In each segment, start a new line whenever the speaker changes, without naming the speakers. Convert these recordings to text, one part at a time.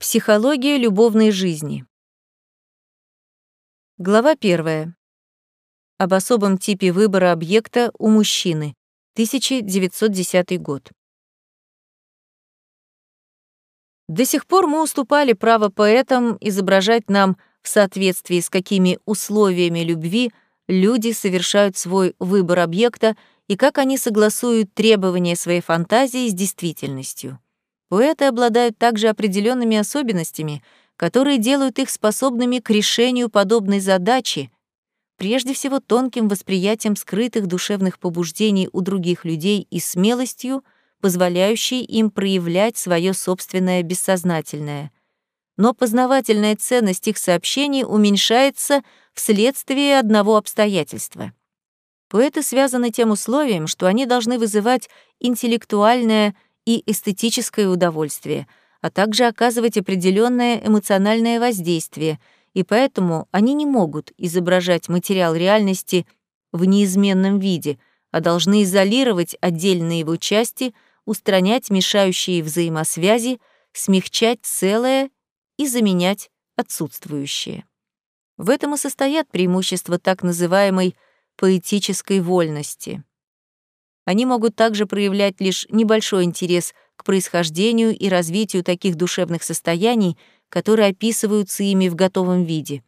Психология любовной жизни. Глава первая. Об особом типе выбора объекта у мужчины. 1910 год. До сих пор мы уступали право поэтам изображать нам, в соответствии с какими условиями любви люди совершают свой выбор объекта и как они согласуют требования своей фантазии с действительностью. Поэты обладают также определенными особенностями, которые делают их способными к решению подобной задачи, прежде всего тонким восприятием скрытых душевных побуждений у других людей и смелостью, позволяющей им проявлять свое собственное бессознательное. Но познавательная ценность их сообщений уменьшается вследствие одного обстоятельства. Поэты связаны тем условием, что они должны вызывать интеллектуальное и эстетическое удовольствие, а также оказывать определенное эмоциональное воздействие, и поэтому они не могут изображать материал реальности в неизменном виде, а должны изолировать отдельные его части, устранять мешающие взаимосвязи, смягчать целое и заменять отсутствующее. В этом и состоят преимущества так называемой поэтической вольности. Они могут также проявлять лишь небольшой интерес к происхождению и развитию таких душевных состояний, которые описываются ими в готовом виде.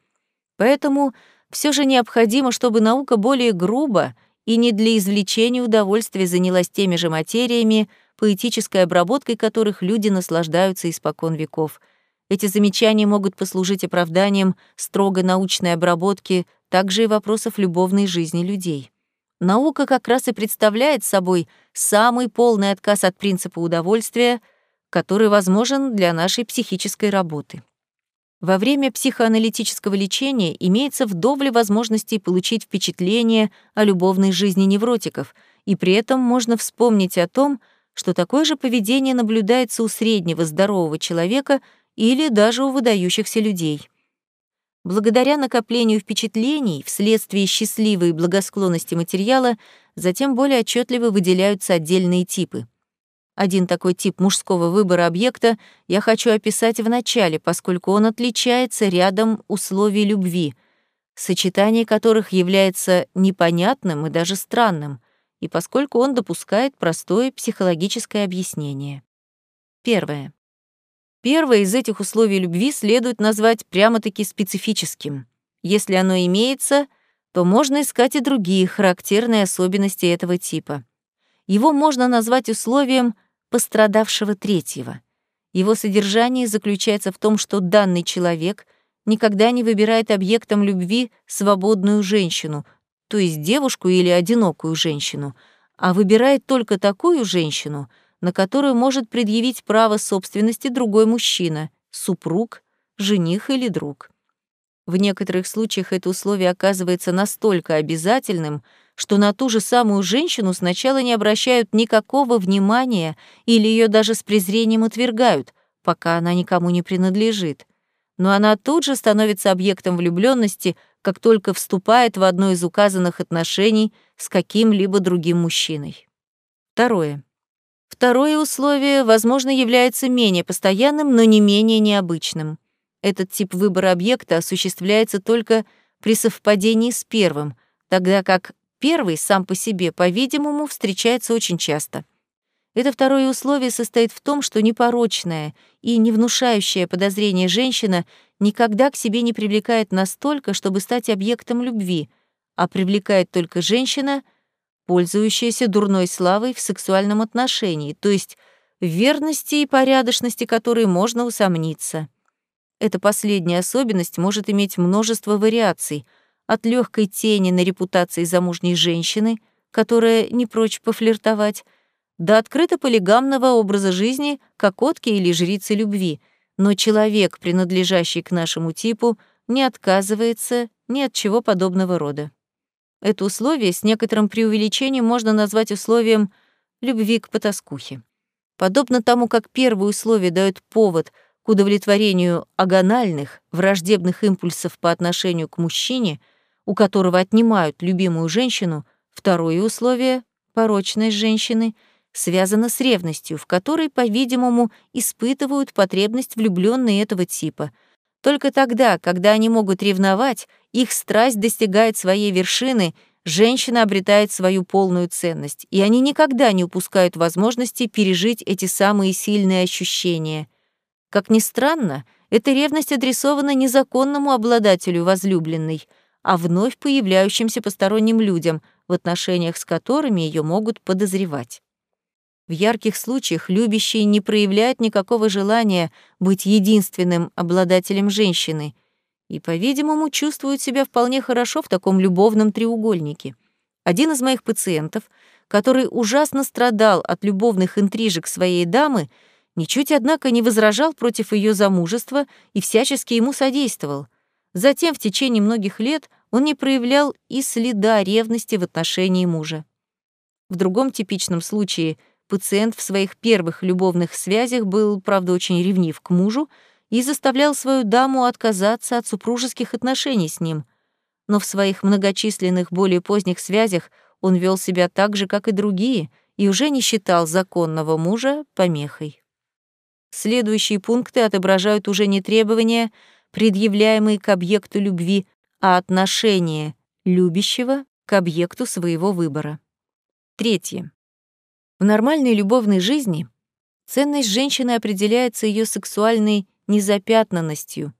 Поэтому все же необходимо, чтобы наука более грубо и не для извлечения удовольствия занялась теми же материями, поэтической обработкой которых люди наслаждаются испокон веков. Эти замечания могут послужить оправданием строго научной обработки также и вопросов любовной жизни людей. Наука как раз и представляет собой самый полный отказ от принципа удовольствия, который возможен для нашей психической работы. Во время психоаналитического лечения имеется вдоволь возможностей получить впечатление о любовной жизни невротиков, и при этом можно вспомнить о том, что такое же поведение наблюдается у среднего здорового человека или даже у выдающихся людей. Благодаря накоплению впечатлений вследствие счастливой благосклонности материала затем более отчетливо выделяются отдельные типы. Один такой тип мужского выбора объекта я хочу описать в начале, поскольку он отличается рядом условий любви, сочетание которых является непонятным и даже странным, и поскольку он допускает простое психологическое объяснение. Первое. Первое из этих условий любви следует назвать прямо-таки специфическим. Если оно имеется, то можно искать и другие характерные особенности этого типа. Его можно назвать условием пострадавшего третьего. Его содержание заключается в том, что данный человек никогда не выбирает объектом любви свободную женщину, то есть девушку или одинокую женщину, а выбирает только такую женщину — на которую может предъявить право собственности другой мужчина, супруг, жених или друг. В некоторых случаях это условие оказывается настолько обязательным, что на ту же самую женщину сначала не обращают никакого внимания или ее даже с презрением отвергают, пока она никому не принадлежит. Но она тут же становится объектом влюбленности, как только вступает в одно из указанных отношений с каким-либо другим мужчиной. Второе. Второе условие, возможно, является менее постоянным, но не менее необычным. Этот тип выбора объекта осуществляется только при совпадении с первым, тогда как первый сам по себе, по-видимому, встречается очень часто. Это второе условие состоит в том, что непорочная и не внушающая подозрения женщина никогда к себе не привлекает настолько, чтобы стать объектом любви, а привлекает только женщина, пользующаяся дурной славой в сексуальном отношении, то есть верности и порядочности которой можно усомниться. Эта последняя особенность может иметь множество вариаций, от легкой тени на репутации замужней женщины, которая не прочь пофлиртовать, до открыто полигамного образа жизни кокотки или жрицы любви, но человек, принадлежащий к нашему типу, не отказывается ни от чего подобного рода. Это условие с некоторым преувеличением можно назвать условием любви к потаскухе. Подобно тому, как первое условие дает повод к удовлетворению агональных, враждебных импульсов по отношению к мужчине, у которого отнимают любимую женщину, второе условие — порочность женщины связана с ревностью, в которой, по-видимому, испытывают потребность влюбленные этого типа. Только тогда, когда они могут ревновать, их страсть достигает своей вершины, женщина обретает свою полную ценность, и они никогда не упускают возможности пережить эти самые сильные ощущения. Как ни странно, эта ревность адресована незаконному обладателю возлюбленной, а вновь появляющимся посторонним людям, в отношениях с которыми ее могут подозревать. В ярких случаях любящий не проявляет никакого желания быть единственным обладателем женщины и, по-видимому, чувствует себя вполне хорошо в таком любовном треугольнике. Один из моих пациентов, который ужасно страдал от любовных интрижек своей дамы, ничуть, однако, не возражал против ее замужества и всячески ему содействовал. Затем, в течение многих лет, он не проявлял и следа ревности в отношении мужа. В другом типичном случае — Пациент в своих первых любовных связях был, правда, очень ревнив к мужу и заставлял свою даму отказаться от супружеских отношений с ним. Но в своих многочисленных более поздних связях он вел себя так же, как и другие, и уже не считал законного мужа помехой. Следующие пункты отображают уже не требования, предъявляемые к объекту любви, а отношение любящего к объекту своего выбора. Третье. В нормальной любовной жизни ценность женщины определяется ее сексуальной незапятнанностью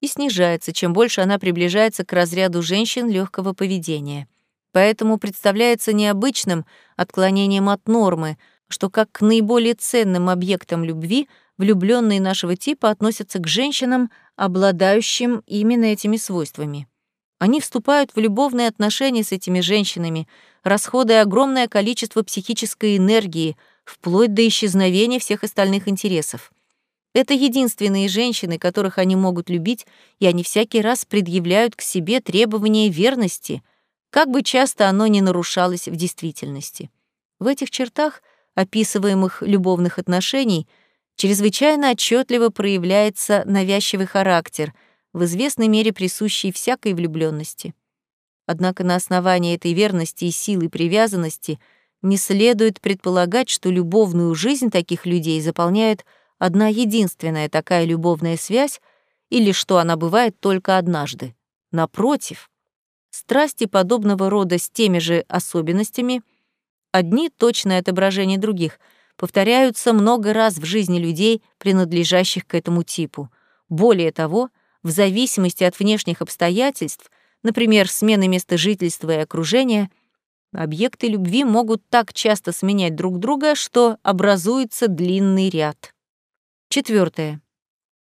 и снижается, чем больше она приближается к разряду женщин легкого поведения. Поэтому представляется необычным отклонением от нормы, что как к наиболее ценным объектам любви влюбленные нашего типа относятся к женщинам, обладающим именно этими свойствами. Они вступают в любовные отношения с этими женщинами, расходуя огромное количество психической энергии, вплоть до исчезновения всех остальных интересов. Это единственные женщины, которых они могут любить, и они всякий раз предъявляют к себе требования верности, как бы часто оно ни нарушалось в действительности. В этих чертах описываемых любовных отношений чрезвычайно отчетливо проявляется навязчивый характер, в известной мере присущий всякой влюбленности. Однако на основании этой верности и силы привязанности не следует предполагать, что любовную жизнь таких людей заполняет одна единственная такая любовная связь или что она бывает только однажды. Напротив, страсти подобного рода с теми же особенностями, одни — точное отображение других, повторяются много раз в жизни людей, принадлежащих к этому типу. Более того, в зависимости от внешних обстоятельств например, смены места жительства и окружения, объекты любви могут так часто сменять друг друга, что образуется длинный ряд. Четвертое.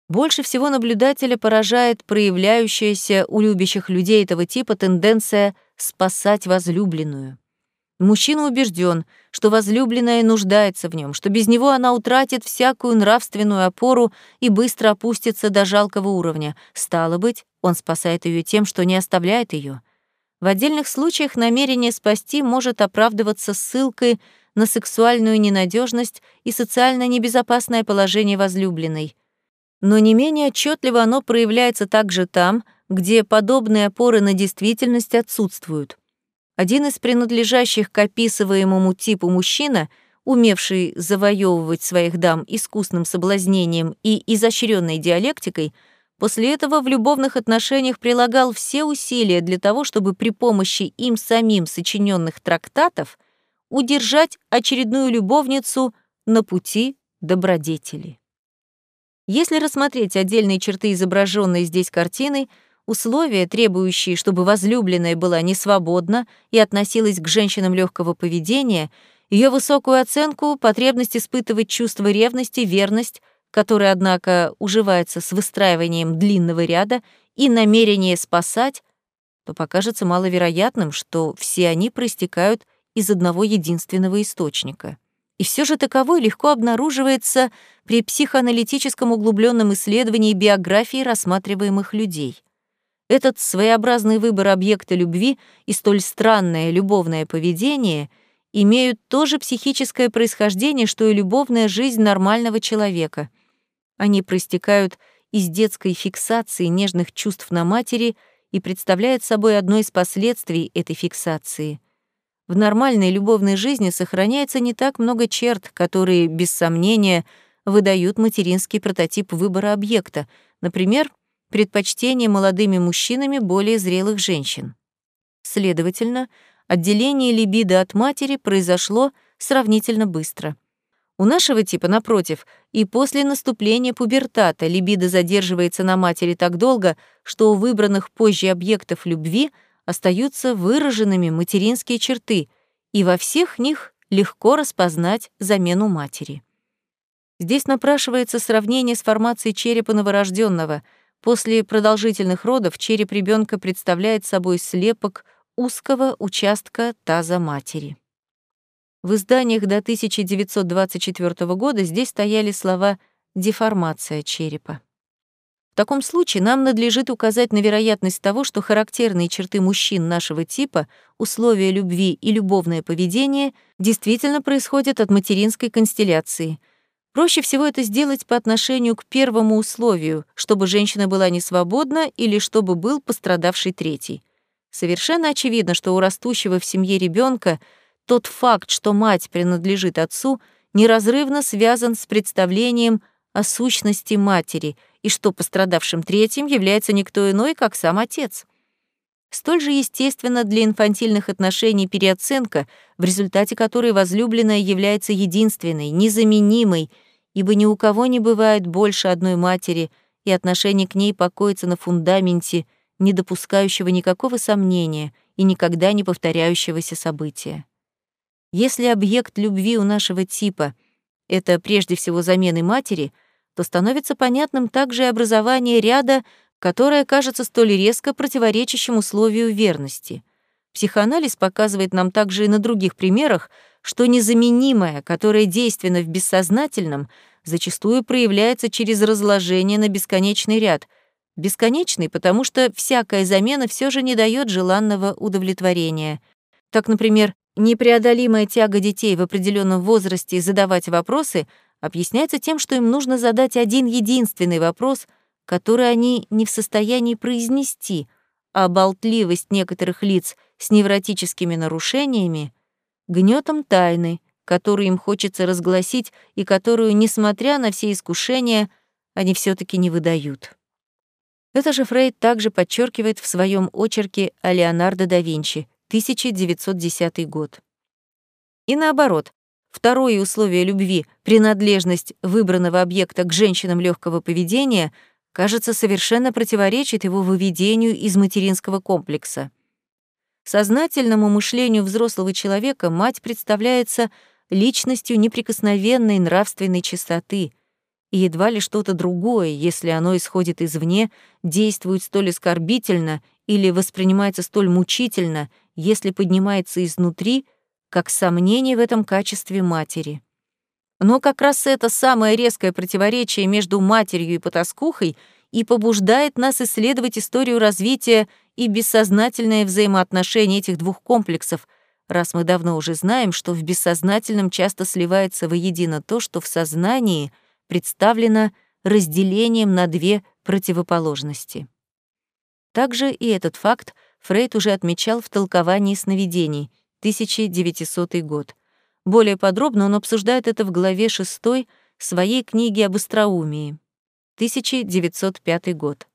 Больше всего наблюдателя поражает проявляющаяся у любящих людей этого типа тенденция спасать возлюбленную. Мужчина убежден, что возлюбленная нуждается в нем, что без него она утратит всякую нравственную опору и быстро опустится до жалкого уровня. Стало быть, он спасает ее тем, что не оставляет ее. В отдельных случаях намерение спасти может оправдываться ссылкой на сексуальную ненадежность и социально небезопасное положение возлюбленной. Но не менее отчетливо оно проявляется также там, где подобные опоры на действительность отсутствуют. Один из принадлежащих к описываемому типу мужчина, умевший завоевывать своих дам искусным соблазнением и изощренной диалектикой, после этого в любовных отношениях прилагал все усилия для того, чтобы при помощи им самим сочиненных трактатов удержать очередную любовницу на пути добродетели. Если рассмотреть отдельные черты изображенной здесь картины — Условия, требующие, чтобы возлюбленная была несвободна и относилась к женщинам легкого поведения, ее высокую оценку, потребность испытывать чувство ревности, верность, которая, однако, уживается с выстраиванием длинного ряда и намерение спасать, то покажется маловероятным, что все они проистекают из одного единственного источника. И все же таковой легко обнаруживается при психоаналитическом углубленном исследовании биографии рассматриваемых людей. Этот своеобразный выбор объекта любви и столь странное любовное поведение имеют то же психическое происхождение, что и любовная жизнь нормального человека. Они проистекают из детской фиксации нежных чувств на матери и представляют собой одно из последствий этой фиксации. в нормальной любовной жизни сохраняется не так много черт, которые, без сомнения, выдают материнский прототип выбора объекта, например, предпочтение молодыми мужчинами более зрелых женщин. Следовательно, отделение либидо от матери произошло сравнительно быстро. У нашего типа, напротив, и после наступления пубертата либидо задерживается на матери так долго, что у выбранных позже объектов любви остаются выраженными материнские черты, и во всех них легко распознать замену матери. Здесь напрашивается сравнение с формацией черепа новорожденного. После продолжительных родов череп ребенка представляет собой слепок узкого участка таза матери. В изданиях до 1924 года здесь стояли слова «деформация черепа». В таком случае нам надлежит указать на вероятность того, что характерные черты мужчин нашего типа, условия любви и любовное поведение действительно происходят от материнской констелляции. Проще всего это сделать по отношению к первому условию, чтобы женщина была не свободна или чтобы был пострадавший третий. Совершенно очевидно, что у растущего в семье ребенка тот факт, что мать принадлежит отцу, неразрывно связан с представлением о сущности матери и что пострадавшим третьим является никто иной, как сам отец. Столь же естественно для инфантильных отношений переоценка, в результате которой возлюбленная является единственной, незаменимой, ибо ни у кого не бывает больше одной матери, и отношение к ней покоится на фундаменте – не допускающего никакого сомнения и никогда не повторяющегося события. Если объект любви у нашего типа — это прежде всего замены матери, то становится понятным также и образование ряда, которое кажется столь резко противоречащим условию верности. Психоанализ показывает нам также и на других примерах, что незаменимое, которое действенно в бессознательном, зачастую проявляется через разложение на бесконечный ряд — Бесконечный, потому что всякая замена все же не дает желанного удовлетворения. Так, например, непреодолимая тяга детей в определенном возрасте задавать вопросы объясняется тем, что им нужно задать один единственный вопрос, который они не в состоянии произнести, а болтливость некоторых лиц с невротическими нарушениями — гнетом тайны, которую им хочется разгласить и которую, несмотря на все искушения, они все таки не выдают. Это же Фрейд также подчеркивает в своем очерке о Леонардо да Винчи, 1910 год. И наоборот, второе условие любви, принадлежность выбранного объекта к женщинам легкого поведения, кажется, совершенно противоречит его выведению из материнского комплекса. Сознательному мышлению взрослого человека мать представляется личностью неприкосновенной нравственной чистоты — и едва ли что-то другое, если оно исходит извне, действует столь оскорбительно или воспринимается столь мучительно, если поднимается изнутри, как сомнение в этом качестве матери. Но как раз это самое резкое противоречие между матерью и потаскухой и побуждает нас исследовать историю развития и бессознательное взаимоотношение этих двух комплексов, раз мы давно уже знаем, что в бессознательном часто сливается воедино то, что в сознании — представлена разделением на две противоположности. Также и этот факт Фрейд уже отмечал в толковании сновидений, 1900 год. Более подробно он обсуждает это в главе 6 своей книги об остроумии, 1905 год.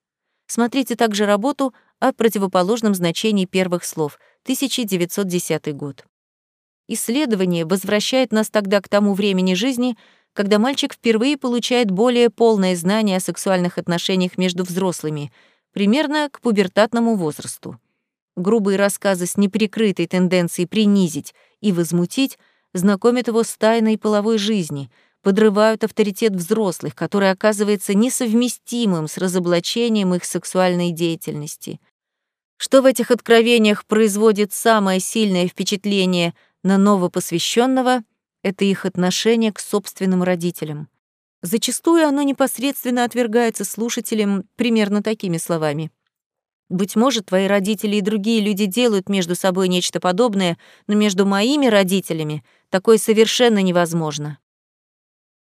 Смотрите также работу о противоположном значении первых слов, 1910 год. Исследование возвращает нас тогда к тому времени жизни, когда мальчик впервые получает более полное знание о сексуальных отношениях между взрослыми, примерно к пубертатному возрасту. Грубые рассказы с неприкрытой тенденцией принизить и возмутить знакомят его с тайной половой жизни, подрывают авторитет взрослых, который оказывается несовместимым с разоблачением их сексуальной деятельности. Что в этих откровениях производит самое сильное впечатление на новопосвященного, это их отношение к собственным родителям. Зачастую оно непосредственно отвергается слушателем примерно такими словами. «Быть может, твои родители и другие люди делают между собой нечто подобное, но между моими родителями такое совершенно невозможно».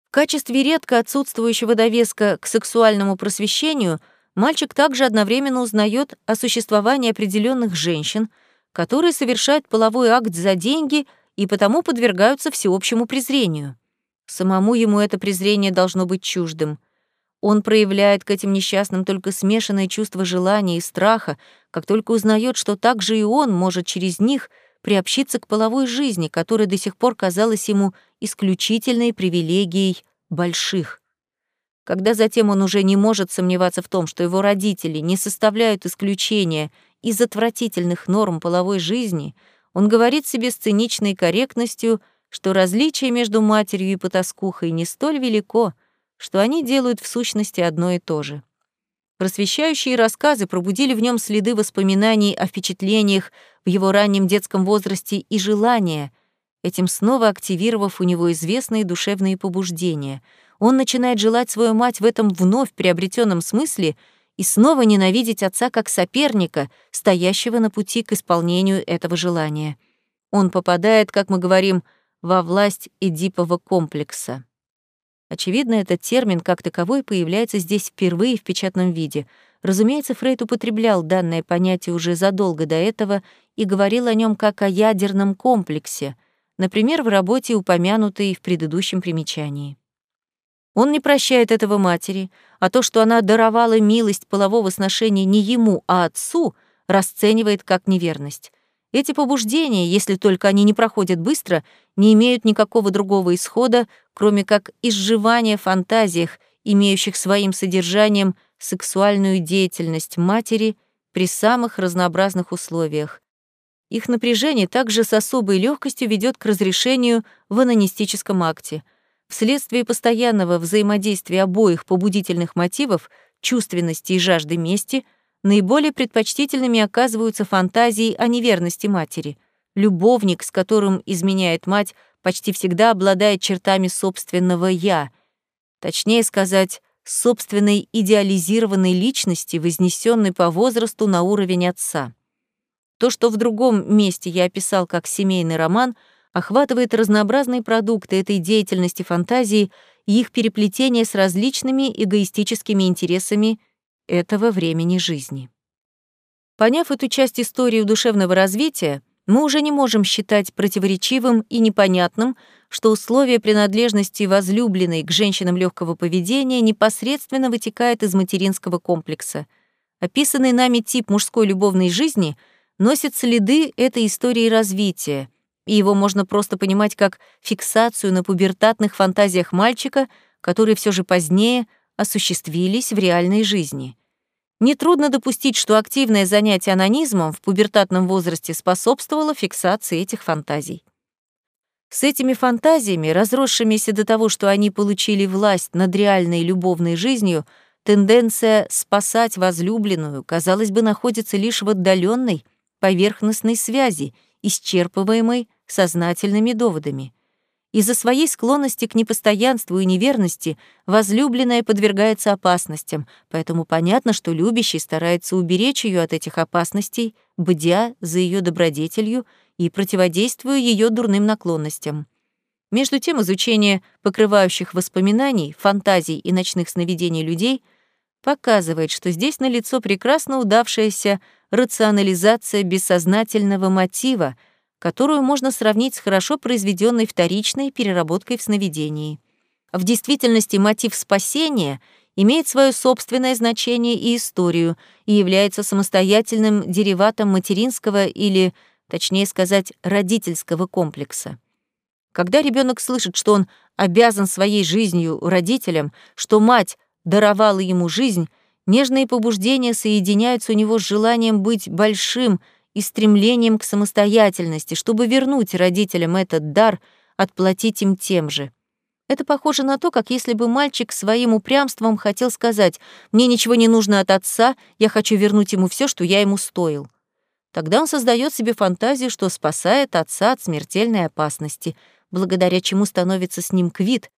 В качестве редко отсутствующего довеска к сексуальному просвещению мальчик также одновременно узнает о существовании определенных женщин, которые совершают половой акт за деньги и потому подвергаются всеобщему презрению. Самому ему это презрение должно быть чуждым. Он проявляет к этим несчастным только смешанное чувство желания и страха, как только узнает, что так же и он может через них приобщиться к половой жизни, которая до сих пор казалась ему исключительной привилегией больших. Когда затем он уже не может сомневаться в том, что его родители не составляют исключения из отвратительных норм половой жизни, он говорит себе с циничной корректностью, что различие между матерью и потаскухой не столь велико, что они делают в сущности одно и то же. Просвещающие рассказы пробудили в нем следы воспоминаний о впечатлениях в его раннем детском возрасте и желания, этим снова активировав у него известные душевные побуждения. Он начинает желать свою мать в этом вновь приобретенном смысле и снова ненавидеть отца как соперника, стоящего на пути к исполнению этого желания. Он попадает, как мы говорим, во власть Эдипова комплекса. Очевидно, этот термин как таковой появляется здесь впервые в печатном виде. Разумеется, Фрейд употреблял данное понятие уже задолго до этого и говорил о нем как о ядерном комплексе, например, в работе, упомянутой в предыдущем примечании. Он не прощает этого матери, а то, что она даровала милость полового сношения не ему, а отцу, расценивает как неверность. Эти побуждения, если только они не проходят быстро, не имеют никакого другого исхода, кроме как изживания в фантазиях, имеющих своим содержанием сексуальную деятельность матери при самых разнообразных условиях. Их напряжение также с особой легкостью ведет к разрешению в анонистическом акте. Вследствие постоянного взаимодействия обоих побудительных мотивов, чувственности и жажды мести — наиболее предпочтительными оказываются фантазии о неверности матери. Любовник, с которым изменяет мать, почти всегда обладает чертами собственного «я», точнее сказать, собственной идеализированной личности, вознесенной по возрасту на уровень отца. То, что в другом месте я описал как семейный роман, охватывает разнообразные продукты этой деятельности фантазии и их переплетение с различными эгоистическими интересами этого времени жизни. Поняв эту часть истории душевного развития, мы уже не можем считать противоречивым и непонятным, что условие принадлежности возлюбленной к женщинам легкого поведения непосредственно вытекает из материнского комплекса. Описанный нами тип мужской любовной жизни носит следы этой истории развития, и его можно просто понимать как фиксацию на пубертатных фантазиях мальчика, которые все же позднее осуществились в реальной жизни. Нетрудно допустить, что активное занятие анонизмом в пубертатном возрасте способствовало фиксации этих фантазий. С этими фантазиями, разросшимися до того, что они получили власть над реальной любовной жизнью, тенденция спасать возлюбленную, казалось бы, находится лишь в отдаленной, поверхностной связи, исчерпываемой сознательными доводами. Из-за своей склонности к непостоянству и неверности возлюбленная подвергается опасностям, поэтому понятно, что любящий старается уберечь ее от этих опасностей, бдя за ее добродетелью и противодействуя ее дурным наклонностям. Между тем, изучение покрывающих воспоминаний, фантазий и ночных сновидений людей показывает, что здесь налицо прекрасно удавшаяся рационализация бессознательного мотива — которую можно сравнить с хорошо произведенной вторичной переработкой в сновидении. В действительности мотив спасения имеет свое собственное значение и историю и является самостоятельным дериватом материнского или, точнее сказать, родительского комплекса. Когда ребенок слышит, что он обязан своей жизнью родителям, что мать даровала ему жизнь, нежные побуждения соединяются у него с желанием быть большим — и стремлением к самостоятельности, чтобы вернуть родителям этот дар, отплатить им тем же. Это похоже на то, как если бы мальчик своим упрямством хотел сказать «мне ничего не нужно от отца, я хочу вернуть ему все, что я ему стоил». Тогда он создает себе фантазию, что спасает отца от смертельной опасности, благодаря чему становится с ним квит,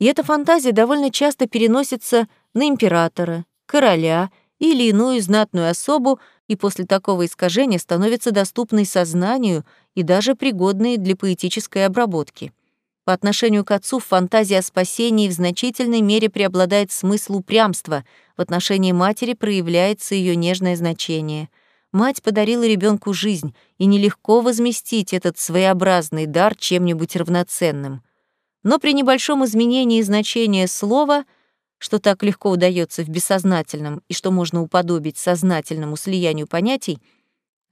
и эта фантазия довольно часто переносится на императора, короля или иную знатную особу, и после такого искажения становится доступной сознанию и даже пригодной для поэтической обработки. По отношению к отцу в фантазии о спасении в значительной мере преобладает смысл упрямства, в отношении матери проявляется ее нежное значение. Мать подарила ребенку жизнь, и нелегко возместить этот своеобразный дар чем-нибудь равноценным. Но при небольшом изменении значения слова, что так легко удается в бессознательном и что можно уподобить сознательному слиянию понятий,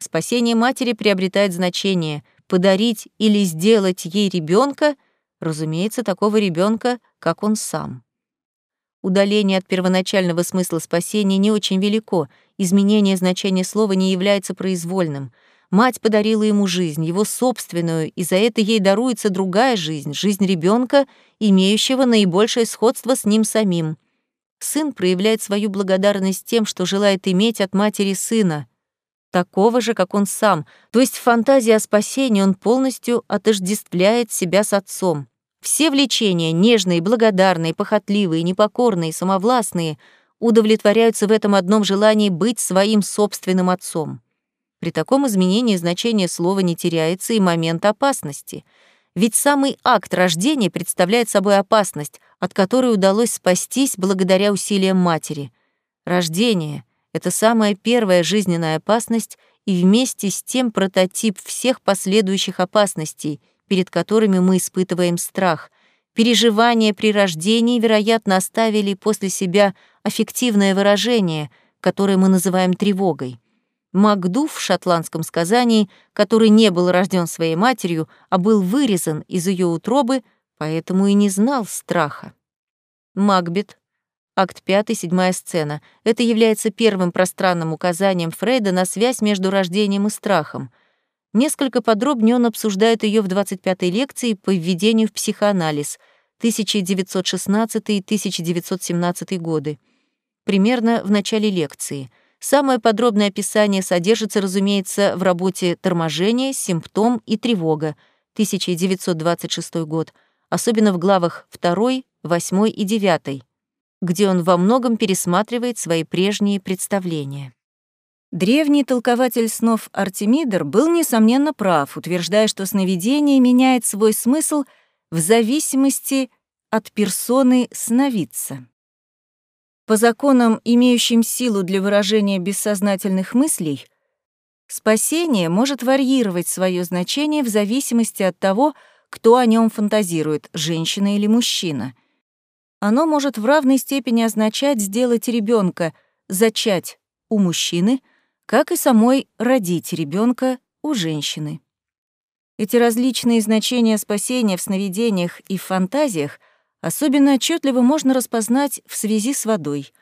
спасение матери приобретает значение подарить или сделать ей ребенка, разумеется, такого ребенка, как он сам. Удаление от первоначального смысла спасения не очень велико, изменение значения слова не является произвольным. Мать подарила ему жизнь, его собственную, и за это ей даруется другая жизнь, жизнь ребенка, имеющего наибольшее сходство с ним самим. Сын проявляет свою благодарность тем, что желает иметь от матери сына, такого же, как он сам, то есть в фантазии о спасении он полностью отождествляет себя с отцом. Все влечения, нежные, благодарные, похотливые, непокорные, самовластные, удовлетворяются в этом одном желании быть своим собственным отцом. При таком изменении значение слова не теряется и момент опасности. Ведь самый акт рождения представляет собой опасность, от которой удалось спастись благодаря усилиям матери. Рождение — это самая первая жизненная опасность и вместе с тем прототип всех последующих опасностей — перед которыми мы испытываем страх. Переживания при рождении, вероятно, оставили после себя аффективное выражение, которое мы называем тревогой. Макдув в шотландском сказании, который не был рожден своей матерью, а был вырезан из ее утробы, поэтому и не знал страха. Макбет, акт 5, седьмая сцена. Это является первым пространным указанием Фрейда на связь между рождением и страхом. Несколько подробнее он обсуждает ее в 25-й лекции по введению в психоанализ 1916-1917 годы. Примерно в начале лекции. Самое подробное описание содержится, разумеется, в работе «Торможение, симптом и тревога» 1926 год, особенно в главах 2, 8 и 9, где он во многом пересматривает свои прежние представления. Древний толкователь снов Артемидор был, несомненно, прав, утверждая, что сновидение меняет свой смысл в зависимости от персоны сновидца. По законам, имеющим силу для выражения бессознательных мыслей, спасение может варьировать свое значение в зависимости от того, кто о нем фантазирует, женщина или мужчина. Оно может в равной степени означать сделать ребенка, зачать у мужчины — как и самой родить ребенка у женщины. Эти различные значения спасения в сновидениях и в фантазиях особенно отчетливо можно распознать в связи с водой.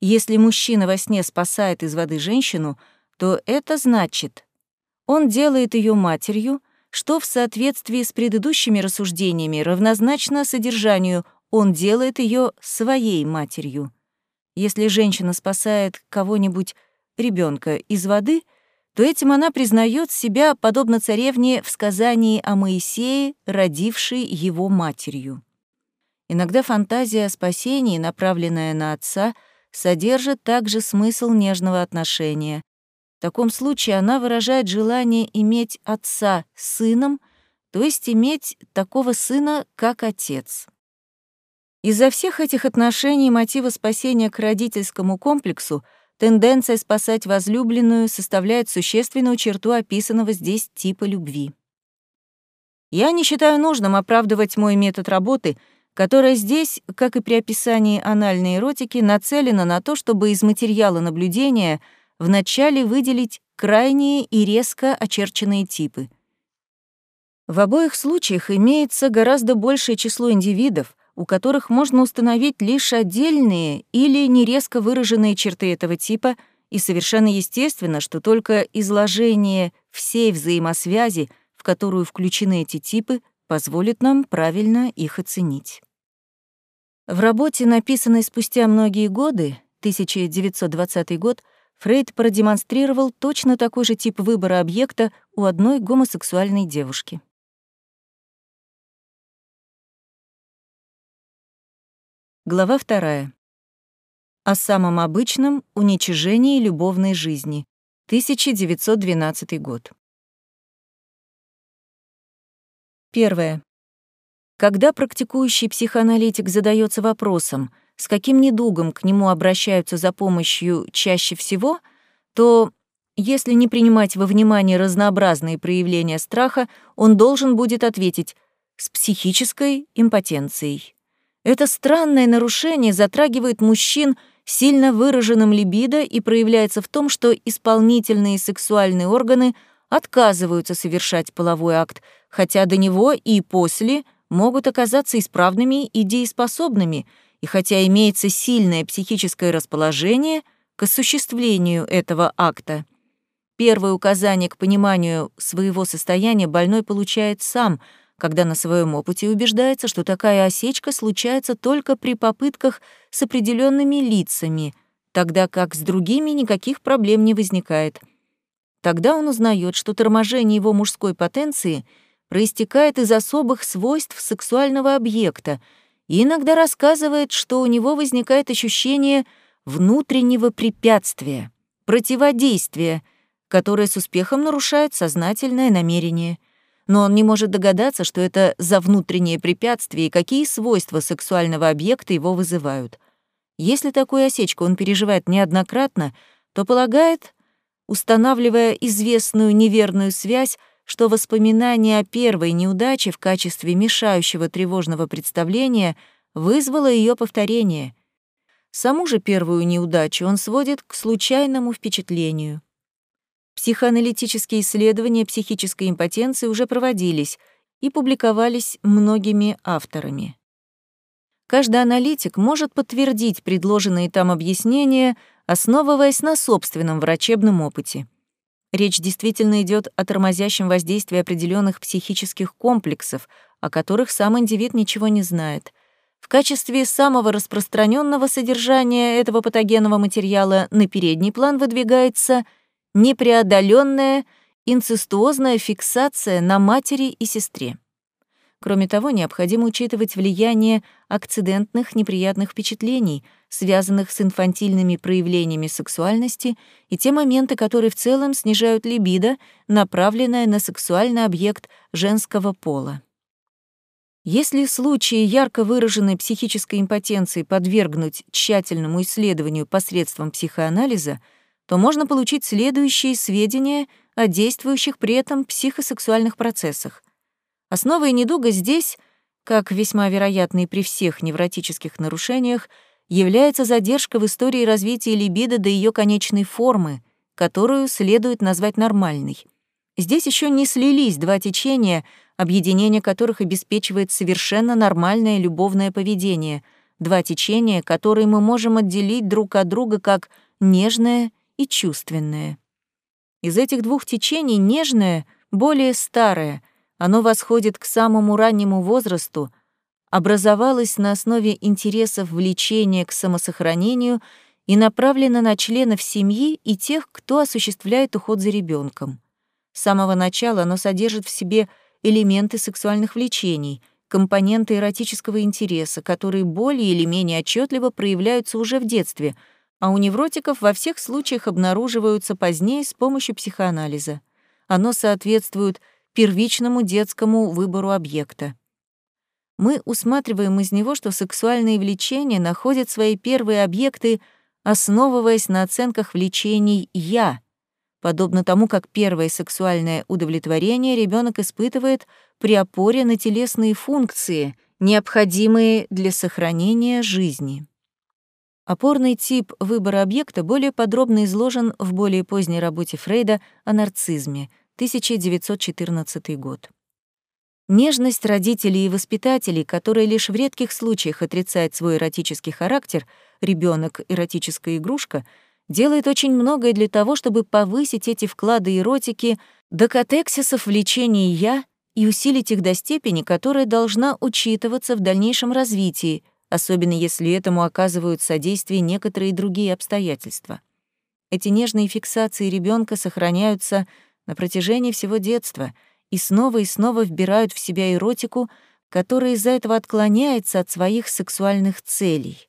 Если мужчина во сне спасает из воды женщину, то это значит, он делает ее матерью, что в соответствии с предыдущими рассуждениями равнозначно содержанию он делает ее своей матерью. Если женщина спасает кого-нибудь ребенка из воды, то этим она признает себя, подобно царевне в сказании о Моисее, родившей его матерью. Иногда фантазия о спасении, направленная на отца, содержит также смысл нежного отношения. В таком случае она выражает желание иметь отца сыном, то есть иметь такого сына, как отец. Из-за всех этих отношений мотива спасения к родительскому комплексу — Тенденция спасать возлюбленную составляет существенную черту описанного здесь типа любви. Я не считаю нужным оправдывать мой метод работы, которая здесь, как и при описании анальной эротики, нацелена на то, чтобы из материала наблюдения вначале выделить крайние и резко очерченные типы. В обоих случаях имеется гораздо большее число индивидов, у которых можно установить лишь отдельные или нерезко выраженные черты этого типа, и совершенно естественно, что только изложение всей взаимосвязи, в которую включены эти типы, позволит нам правильно их оценить. В работе, написанной спустя многие годы, 1920 год, Фрейд продемонстрировал точно такой же тип выбора объекта у одной гомосексуальной девушки. Глава вторая. О самом обычном уничижении любовной жизни. 1912 год. Первое. Когда практикующий психоаналитик задается вопросом, с каким недугом к нему обращаются за помощью чаще всего, то Если не принимать во внимание разнообразные проявления страха, он должен будет ответить с психической импотенцией. Это странное нарушение затрагивает мужчин сильно выраженным либидо и проявляется в том, что исполнительные сексуальные органы отказываются совершать половой акт, хотя до него и после могут оказаться исправными и дееспособными, и хотя имеется сильное психическое расположение к осуществлению этого акта. Первое указание к пониманию своего состояния больной получает сам, когда на своем опыте убеждается, что такая осечка случается только при попытках с определенными лицами, тогда как с другими никаких проблем не возникает. Тогда он узнает, что торможение его мужской потенции проистекает из особых свойств сексуального объекта и иногда рассказывает, что у него возникает ощущение внутреннего препятствия, противодействия — которое с успехом нарушает сознательное намерение. Но он не может догадаться, что это за внутреннее препятствие и какие свойства сексуального объекта его вызывают. Если такую осечку он переживает неоднократно, то полагает, устанавливая известную неверную связь, что воспоминание о первой неудаче в качестве мешающего тревожного представления вызвало ее повторение. Саму же первую неудачу он сводит к случайному впечатлению. Психоаналитические исследования психической импотенции уже проводились и публиковались многими авторами. Каждый аналитик может подтвердить предложенные там объяснения, основываясь на собственном врачебном опыте. Речь действительно идет о тормозящем воздействии определенных психических комплексов, о которых сам индивид ничего не знает. В качестве самого распространенного содержания этого патогенного материала на передний план выдвигается — непреодоленная инцестуозная фиксация на матери и сестре. Кроме того, необходимо учитывать влияние акцидентных неприятных впечатлений, связанных с инфантильными проявлениями сексуальности, и те моменты, которые в целом снижают либидо, направленное на сексуальный объект женского пола. Если случаи ярко выраженной психической импотенции подвергнуть тщательному исследованию посредством психоанализа — то можно получить следующие сведения о действующих при этом психосексуальных процессах. Основой недуга здесь, как весьма вероятно и при всех невротических нарушениях, является задержка в истории развития либидо до ее конечной формы, которую следует назвать нормальной. Здесь еще не слились два течения, объединение которых обеспечивает совершенно нормальное любовное поведение, два течения, которые мы можем отделить друг от друга как нежное и чувственное. Из этих двух течений нежное, более старое, оно восходит к самому раннему возрасту, образовалось на основе интересов влечения к самосохранению и направлено на членов семьи и тех, кто осуществляет уход за ребенком. С самого начала оно содержит в себе элементы сексуальных влечений, компоненты эротического интереса, которые более или менее отчетливо проявляются уже в детстве — а у невротиков во всех случаях обнаруживаются позднее с помощью психоанализа. Оно соответствует первичному детскому выбору объекта. Мы усматриваем из него, что сексуальные влечения находят свои первые объекты, основываясь на оценках влечений «я», подобно тому, как первое сексуальное удовлетворение ребенок испытывает при опоре на телесные функции, необходимые для сохранения жизни. Опорный тип выбора объекта более подробно изложен в более поздней работе Фрейда о нарцизме, 1914 год. Нежность родителей и воспитателей, которая лишь в редких случаях отрицает свой эротический характер, ребенок эротическая игрушка, делает очень многое для того, чтобы повысить эти вклады эротики до катексисов влечения «я» и усилить их до степени, которая должна учитываться в дальнейшем развитии — особенно если этому оказывают содействие некоторые другие обстоятельства. Эти нежные фиксации ребенка сохраняются на протяжении всего детства и снова и снова вбирают в себя эротику, которая из-за этого отклоняется от своих сексуальных целей.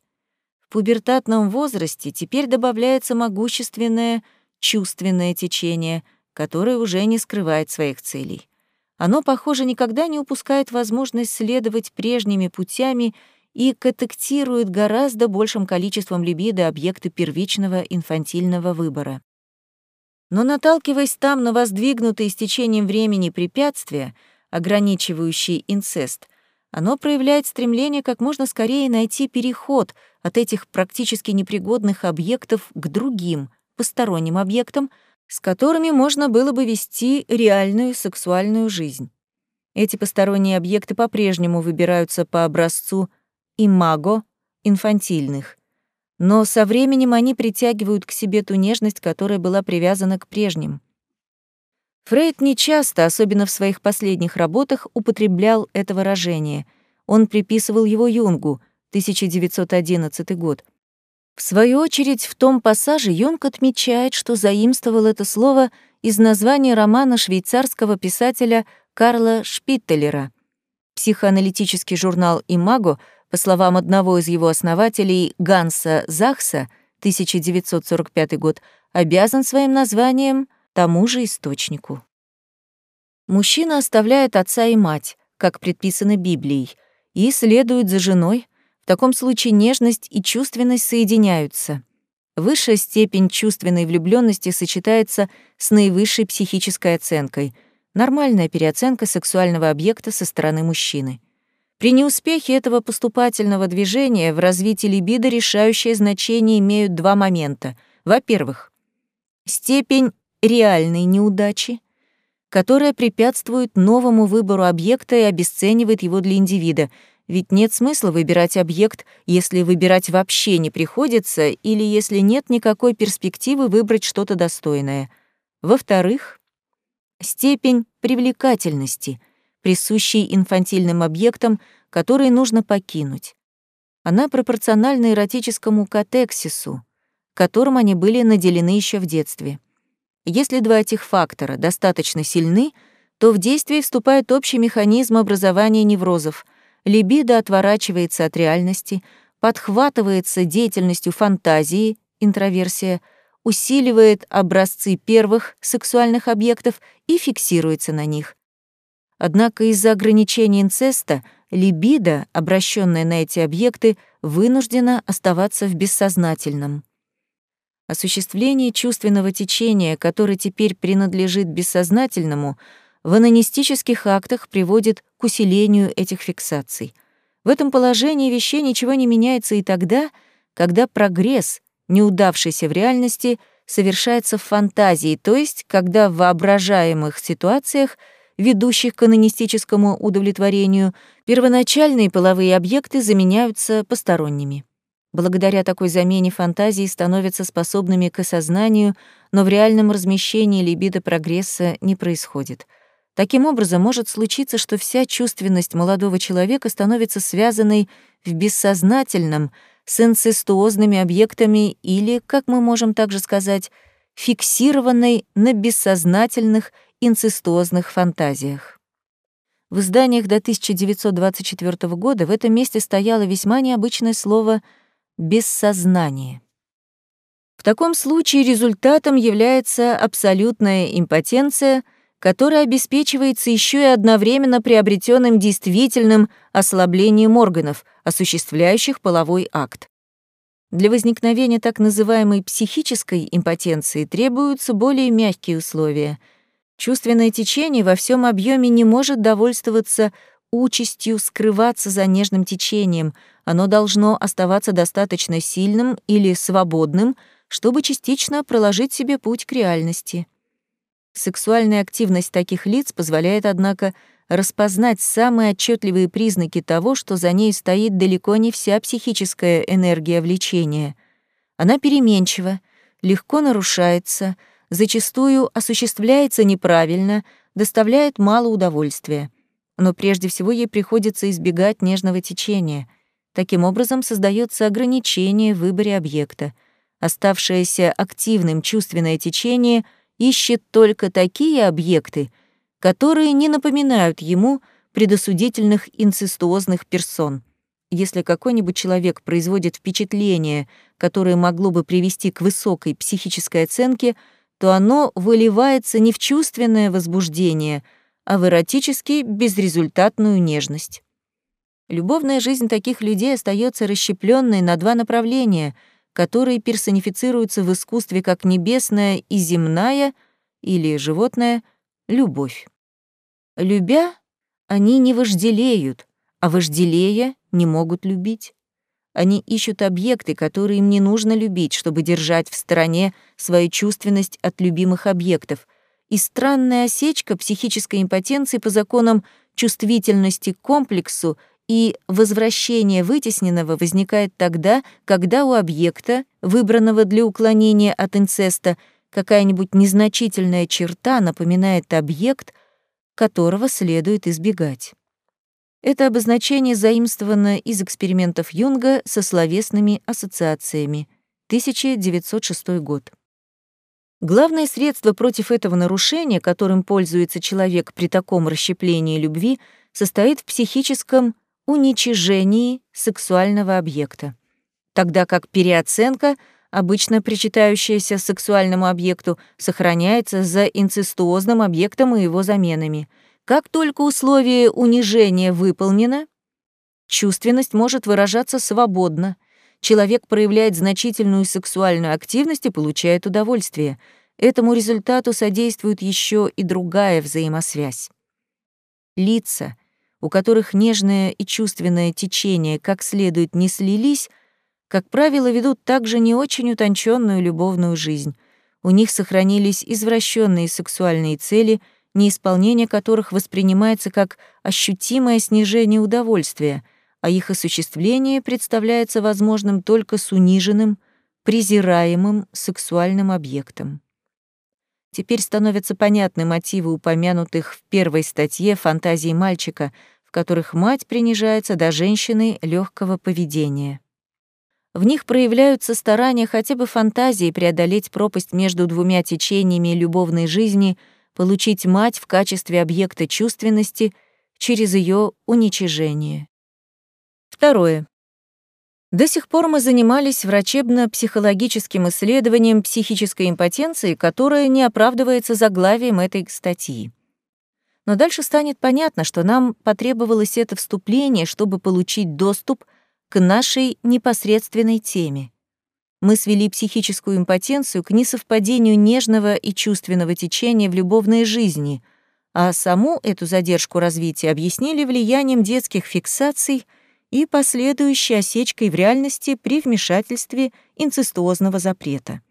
В пубертатном возрасте теперь добавляется могущественное чувственное течение, которое уже не скрывает своих целей. Оно, похоже, никогда не упускает возможность следовать прежними путями и катектирует гораздо большим количеством либидо объекты первичного инфантильного выбора. Но наталкиваясь там на воздвигнутые с течением времени препятствия, ограничивающие инцест, оно проявляет стремление как можно скорее найти переход от этих практически непригодных объектов к другим, посторонним объектам, с которыми можно было бы вести реальную сексуальную жизнь. Эти посторонние объекты по-прежнему выбираются по образцу имаго инфантильных, но со временем они притягивают к себе ту нежность, которая была привязана к прежним. Фрейд нечасто, особенно в своих последних работах, употреблял это выражение. Он приписывал его Юнгу, 1911 год. В свою очередь, в том пассаже Юнг отмечает, что заимствовал это слово из названия романа швейцарского писателя Карла Шпиттелера. Психоаналитический журнал «Имаго» по словам одного из его основателей Ганса Захса, 1945 год, обязан своим названием тому же источнику. Мужчина оставляет отца и мать, как предписано Библией, и следует за женой. В таком случае нежность и чувственность соединяются. Высшая степень чувственной влюбленности сочетается с наивысшей психической оценкой — нормальная переоценка сексуального объекта со стороны мужчины. При неуспехе этого поступательного движения в развитии либидо решающее значение имеют два момента. Во-первых, степень реальной неудачи, которая препятствует новому выбору объекта и обесценивает его для индивида, ведь нет смысла выбирать объект, если выбирать вообще не приходится или если нет никакой перспективы выбрать что-то достойное. Во-вторых, степень привлекательности — присущей инфантильным объектам, которые нужно покинуть. Она пропорциональна эротическому катексису, которым они были наделены еще в детстве. Если два этих фактора достаточно сильны, то в действие вступает общий механизм образования неврозов. Либидо отворачивается от реальности, подхватывается деятельностью фантазии, интроверсия, усиливает образцы первых сексуальных объектов и фиксируется на них. Однако из-за ограничений инцеста либидо, обращенная на эти объекты, вынуждена оставаться в бессознательном. Осуществление чувственного течения, которое теперь принадлежит бессознательному, в анонистических актах приводит к усилению этих фиксаций. В этом положении вещей ничего не меняется и тогда, когда прогресс, неудавшийся в реальности, совершается в фантазии, то есть когда в воображаемых ситуациях — ведущих к канонистическому удовлетворению, первоначальные половые объекты заменяются посторонними. Благодаря такой замене фантазии становятся способными к осознанию, но в реальном размещении либидо прогресса не происходит. Таким образом, может случиться, что вся чувственность молодого человека становится связанной в бессознательном с инцестуозными объектами или, как мы можем также сказать, фиксированной на бессознательных инцестуозных фантазиях. В изданиях до 1924 года в этом месте стояло весьма необычное слово «бессознание». В таком случае результатом является абсолютная импотенция, которая обеспечивается еще и одновременно приобретенным действительным ослаблением органов, осуществляющих половой акт. Для возникновения так называемой психической импотенции требуются более мягкие условия — Чувственное течение во всем объеме не может довольствоваться участью скрываться за нежным течением, оно должно оставаться достаточно сильным или свободным, чтобы частично проложить себе путь к реальности. Сексуальная активность таких лиц позволяет, однако, распознать самые отчетливые признаки того, что за ней стоит далеко не вся психическая энергия влечения. Она переменчива, легко нарушается — зачастую осуществляется неправильно, доставляет мало удовольствия. Но прежде всего ей приходится избегать нежного течения. Таким образом создается ограничение в выборе объекта. Оставшееся активным чувственное течение ищет только такие объекты, которые не напоминают ему предосудительных инцестуозных персон. Если какой-нибудь человек производит впечатление, которое могло бы привести к высокой психической оценке — то оно выливается не в чувственное возбуждение, а в эротически безрезультатную нежность. Любовная жизнь таких людей остается расщепленной на два направления, которые персонифицируются в искусстве как небесная и земная, или животное, любовь. Любя, они не вожделеют, а вожделея не могут любить. Они ищут объекты, которые им не нужно любить, чтобы держать в стороне свою чувственность от любимых объектов. И странная осечка психической импотенции по законам чувствительности к комплексу и возвращение вытесненного возникает тогда, когда у объекта, выбранного для уклонения от инцеста, какая-нибудь незначительная черта напоминает объект, которого следует избегать. Это обозначение заимствовано из экспериментов Юнга со словесными ассоциациями. 1906 год. Главное средство против этого нарушения, которым пользуется человек при таком расщеплении любви, состоит в психическом уничижении сексуального объекта. Тогда как переоценка, обычно причитающаяся сексуальному объекту, сохраняется за инцестуозным объектом и его заменами — как только условие унижения выполнено, чувственность может выражаться свободно. Человек проявляет значительную сексуальную активность и получает удовольствие. Этому результату содействует еще и другая взаимосвязь. Лица, у которых нежное и чувственное течение как следует не слились, как правило, ведут также не очень утонченную любовную жизнь. У них сохранились извращенные сексуальные цели — неисполнение которых воспринимается как ощутимое снижение удовольствия, а их осуществление представляется возможным только с униженным, презираемым сексуальным объектом. Теперь становятся понятны мотивы упомянутых в первой статье фантазий мальчика, в которых мать принижается до женщины легкого поведения. В них проявляются старания хотя бы фантазии преодолеть пропасть между двумя течениями любовной жизни — получить мать в качестве объекта чувственности через ее уничижение. Второе. До сих пор мы занимались врачебно-психологическим исследованием психической импотенции, которая не оправдывается заглавием этой статьи. Но дальше станет понятно, что нам потребовалось это вступление, чтобы получить доступ к нашей непосредственной теме мы свели психическую импотенцию к несовпадению нежного и чувственного течения в любовной жизни, а саму эту задержку развития объяснили влиянием детских фиксаций и последующей осечкой в реальности при вмешательстве инцестуозного запрета.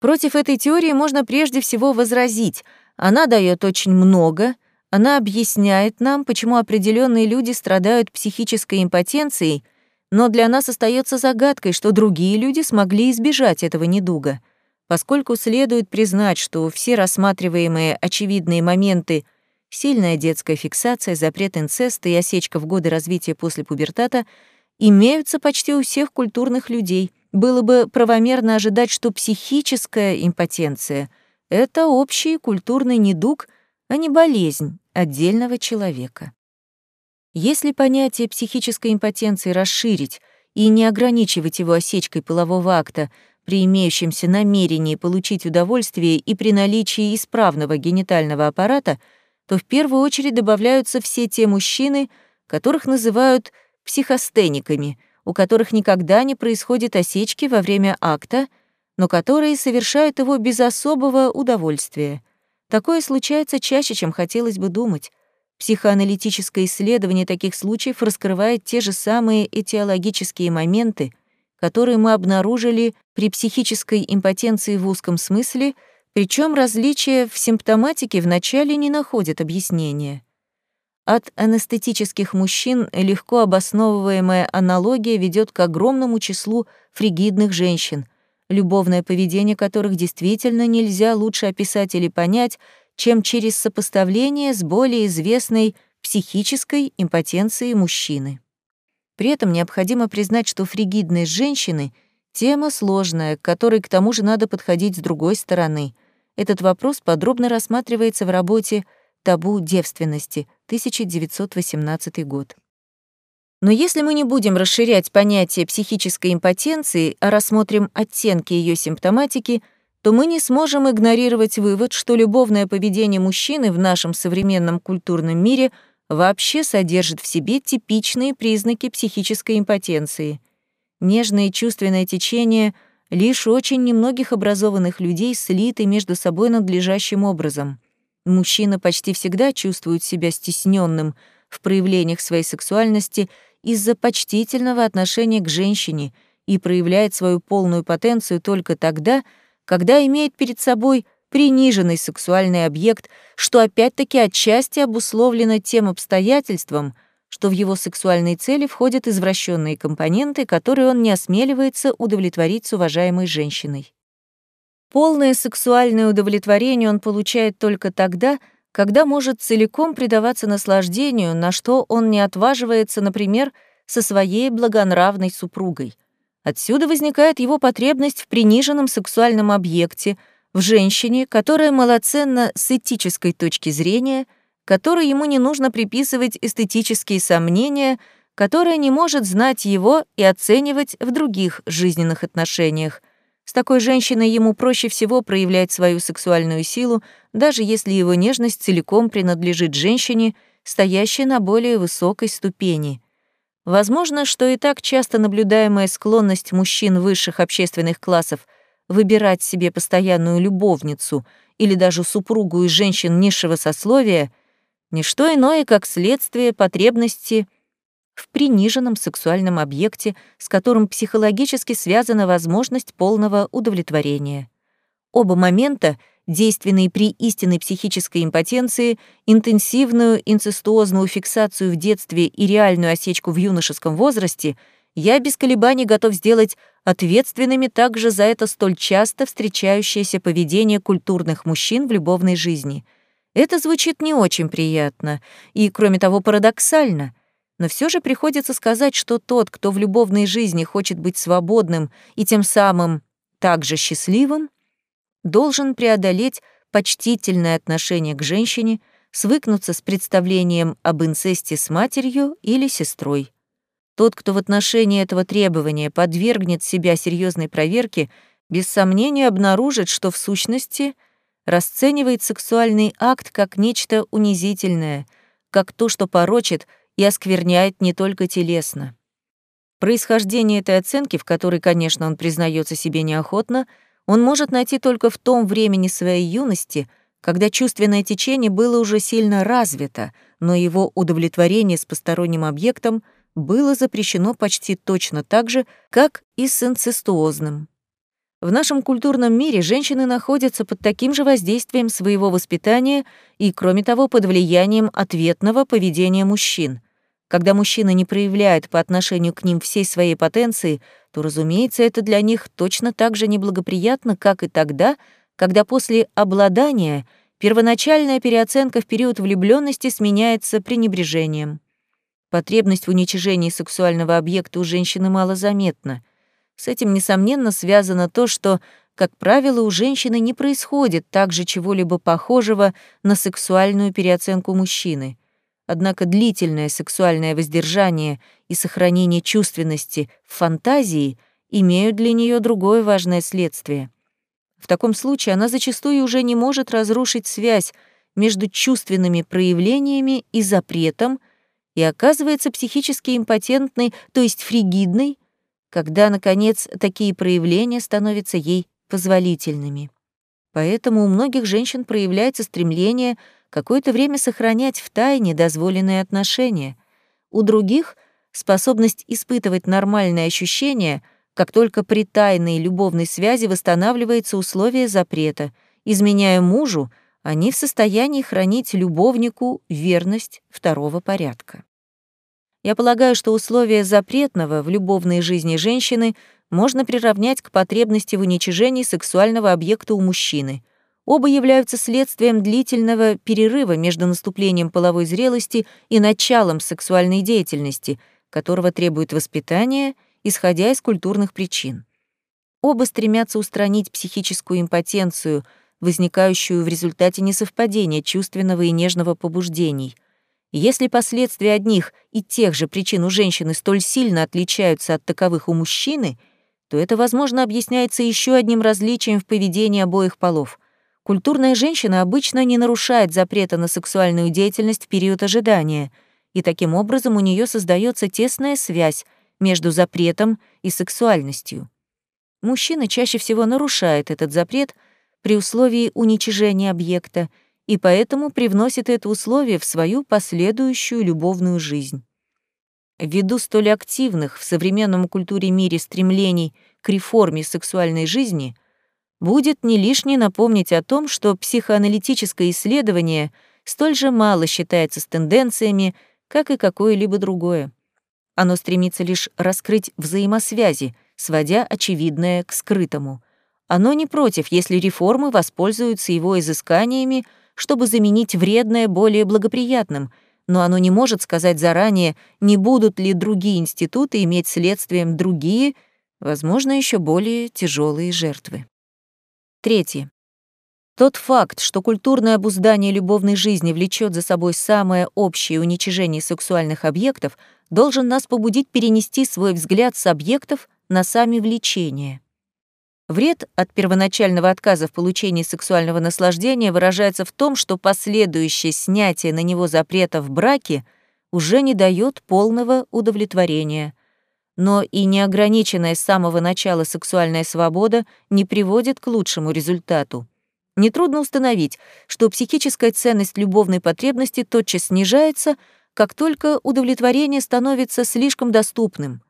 Против этой теории можно прежде всего возразить. Она дает очень много, она объясняет нам, почему определенные люди страдают психической импотенцией — но для нас остается загадкой, что другие люди смогли избежать этого недуга, поскольку следует признать, что все рассматриваемые очевидные моменты сильная детская фиксация, запрет инцеста и осечка в годы развития после пубертата имеются почти у всех культурных людей. Было бы правомерно ожидать, что психическая импотенция — это общий культурный недуг, а не болезнь отдельного человека. Если понятие психической импотенции расширить и не ограничивать его осечкой полового акта при имеющемся намерении получить удовольствие и при наличии исправного генитального аппарата, то в первую очередь добавляются все те мужчины, которых называют психостениками, у которых никогда не происходит осечки во время акта, но которые совершают его без особого удовольствия. Такое случается чаще, чем хотелось бы думать. Психоаналитическое исследование таких случаев раскрывает те же самые этиологические моменты, которые мы обнаружили при психической импотенции в узком смысле, причем различия в симптоматике вначале не находят объяснения. От анестетических мужчин легко обосновываемая аналогия ведет к огромному числу фригидных женщин, любовное поведение которых действительно нельзя лучше описать или понять, чем через сопоставление с более известной психической импотенцией мужчины. При этом необходимо признать, что фригидность женщины — тема сложная, к которой к тому же надо подходить с другой стороны. Этот вопрос подробно рассматривается в работе «Табу девственности» 1918 год. Но если мы не будем расширять понятие психической импотенции, а рассмотрим оттенки ее симптоматики — то мы не сможем игнорировать вывод, что любовное поведение мужчины в нашем современном культурном мире вообще содержит в себе типичные признаки психической импотенции. Нежное чувственное течение лишь очень немногих образованных людей слиты между собой надлежащим образом. Мужчина почти всегда чувствует себя стесненным в проявлениях своей сексуальности из-за почтительного отношения к женщине и проявляет свою полную потенцию только тогда, когда имеет перед собой приниженный сексуальный объект, что опять-таки отчасти обусловлено тем обстоятельством, что в его сексуальные цели входят извращенные компоненты, которые он не осмеливается удовлетворить с уважаемой женщиной. Полное сексуальное удовлетворение он получает только тогда, когда может целиком предаваться наслаждению, на что он не отваживается, например, со своей благонравной супругой. Отсюда возникает его потребность в приниженном сексуальном объекте — в женщине, которая малоценна с этической точки зрения, которой ему не нужно приписывать эстетические сомнения, которая не может знать его и оценивать в других жизненных отношениях. С такой женщиной ему проще всего проявлять свою сексуальную силу, даже если его нежность целиком принадлежит женщине, стоящей на более высокой ступени. Возможно, что и так часто наблюдаемая склонность мужчин высших общественных классов — выбирать себе постоянную любовницу или даже супругу из женщин низшего сословия — не что иное, как следствие потребности в приниженном сексуальном объекте, с которым психологически связана возможность полного удовлетворения. Оба момента, действенные при истинной психической импотенции, интенсивную инцестуозную фиксацию в детстве и реальную осечку в юношеском возрасте — я без колебаний готов сделать ответственными также за это столь часто встречающееся поведение культурных мужчин в любовной жизни. Это звучит не очень приятно и, кроме того, парадоксально. Но все же приходится сказать, что тот, кто в любовной жизни хочет быть свободным и тем самым также счастливым, должен преодолеть почтительное отношение к женщине, свыкнуться с представлением об инцесте с матерью или сестрой. Тот, кто в отношении этого требования подвергнет себя серьезной проверке, без сомнения обнаружит, что в сущности расценивает сексуальный акт как нечто унизительное, как то, что порочит и оскверняет не только телесно. Происхождение этой оценки, в которой, конечно, он признается себе неохотно, он может найти только в том времени своей юности, когда чувственное течение было уже сильно развито, но его удовлетворение с посторонним объектом — было запрещено почти точно так же, как и с инцестуозным. В нашем культурном мире женщины находятся под таким же воздействием своего воспитания и, кроме того, под влиянием ответного поведения мужчин. Когда мужчина не проявляет по отношению к ним всей своей потенции, то, разумеется, это для них точно так же неблагоприятно, как и тогда, когда после обладания первоначальная переоценка в период влюбленности сменяется пренебрежением. Потребность в уничижении сексуального объекта у женщины малозаметна. С этим, несомненно, связано то, что, как правило, у женщины не происходит также чего-либо похожего на сексуальную переоценку мужчины. Однако длительное сексуальное воздержание и сохранение чувственности в фантазии имеют для нее другое важное следствие. В таком случае она зачастую уже не может разрушить связь между чувственными проявлениями и запретом — и оказывается психически импотентной, то есть фригидной, когда, наконец, такие проявления становятся ей позволительными. Поэтому у многих женщин проявляется стремление какое-то время сохранять в тайне дозволенные отношения. У других — способность испытывать нормальные ощущения, как только при тайной любовной связи восстанавливается условие запрета. Изменяя мужу, они в состоянии хранить любовнику верность второго порядка. Я полагаю, что условия запретного в любовной жизни женщины можно приравнять к потребности в уничижении сексуального объекта у мужчины. Оба являются следствием длительного перерыва между наступлением половой зрелости и началом сексуальной деятельности, которого требует воспитание, исходя из культурных причин. Оба стремятся устранить психическую импотенцию — возникающую в результате несовпадения чувственного и нежного побуждений. Если последствия одних и тех же причин у женщины столь сильно отличаются от таковых у мужчины, то это, возможно, объясняется еще одним различием в поведении обоих полов. Культурная женщина обычно не нарушает запрета на сексуальную деятельность в период ожидания, и таким образом у нее создается тесная связь между запретом и сексуальностью. Мужчина чаще всего нарушает этот запрет при условии уничижения объекта и поэтому привносит это условие в свою последующую любовную жизнь. Ввиду столь активных в современном культуре мире стремлений к реформе сексуальной жизни, будет не лишне напомнить о том, что психоаналитическое исследование столь же мало считается с тенденциями, как и какое-либо другое. Оно стремится лишь раскрыть взаимосвязи, сводя очевидное к скрытому. Оно не против, если реформы воспользуются его изысканиями, чтобы заменить вредное более благоприятным, но оно не может сказать заранее, не будут ли другие институты иметь следствием другие, возможно, еще более тяжелые жертвы. Третье. Тот факт, что культурное обуздание любовной жизни влечет за собой самое общее уничижение сексуальных объектов, должен нас побудить перенести свой взгляд с объектов на сами влечения. Вред от первоначального отказа в получении сексуального наслаждения выражается в том, что последующее снятие на него запрета в браке уже не дает полного удовлетворения. Но и неограниченная с самого начала сексуальная свобода не приводит к лучшему результату. Нетрудно установить, что психическая ценность любовной потребности тотчас снижается, как только удовлетворение становится слишком доступным.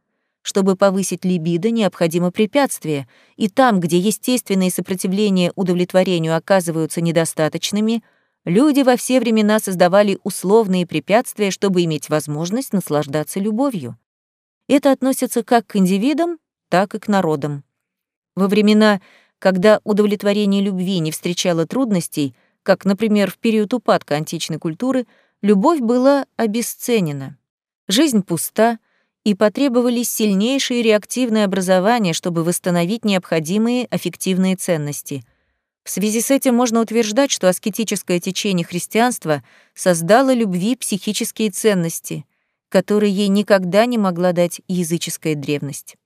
Чтобы повысить либидо, необходимо препятствие, и там, где естественные сопротивления удовлетворению оказываются недостаточными, люди во все времена создавали условные препятствия, чтобы иметь возможность наслаждаться любовью. Это относится как к индивидам, так и к народам. Во времена когда удовлетворение любви не встречало трудностей, как, например, в период упадка античной культуры, любовь была обесценена. Жизнь пуста, и потребовались сильнейшие реактивные образования, чтобы восстановить необходимые аффективные ценности. В связи с этим можно утверждать, что аскетическое течение христианства создало любви психические ценности, которые ей никогда не могла дать языческая древность.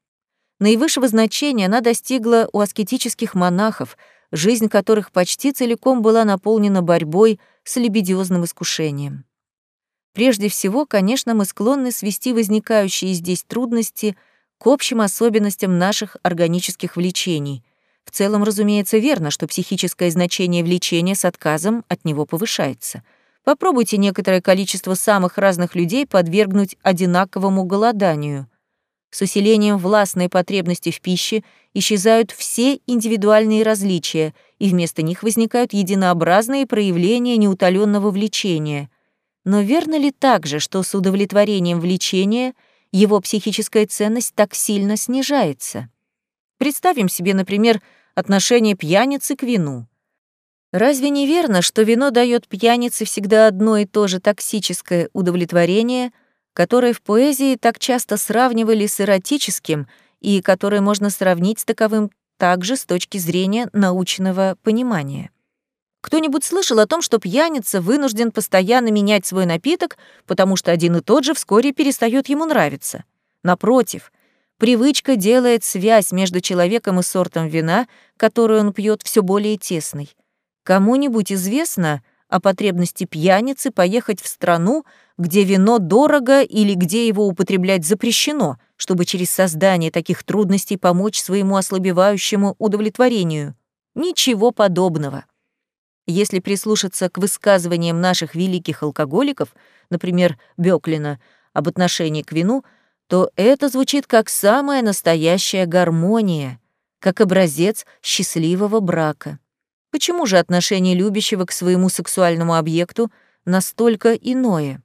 Наивысшего значения она достигла у аскетических монахов, жизнь которых почти целиком была наполнена борьбой с лебедиозным искушением. Прежде всего, конечно, мы склонны свести возникающие здесь трудности к общим особенностям наших органических влечений. В целом, разумеется, верно, что психическое значение влечения с отказом от него повышается. Попробуйте некоторое количество самых разных людей подвергнуть одинаковому голоданию — с усилением властной потребности в пище исчезают все индивидуальные различия, и вместо них возникают единообразные проявления неутоленного влечения. Но верно ли также, что с удовлетворением влечения его психическая ценность так сильно снижается? Представим себе, например, отношение пьяницы к вину. Разве не верно, что вино дает пьянице всегда одно и то же токсическое удовлетворение — которые в поэзии так часто сравнивали с эротическим и которые можно сравнить с таковым также с точки зрения научного понимания. Кто-нибудь слышал о том, что пьяница вынужден постоянно менять свой напиток, потому что один и тот же вскоре перестает ему нравиться? Напротив, привычка делает связь между человеком и сортом вина, которую он пьет, все более тесной. Кому-нибудь известно о потребности пьяницы поехать в страну, где вино дорого или где его употреблять запрещено, чтобы через создание таких трудностей помочь своему ослабевающему удовлетворению. Ничего подобного. Если прислушаться к высказываниям наших великих алкоголиков, например, Бёклина, об отношении к вину, то это звучит как самая настоящая гармония, как образец счастливого брака. Почему же отношение любящего к своему сексуальному объекту настолько иное?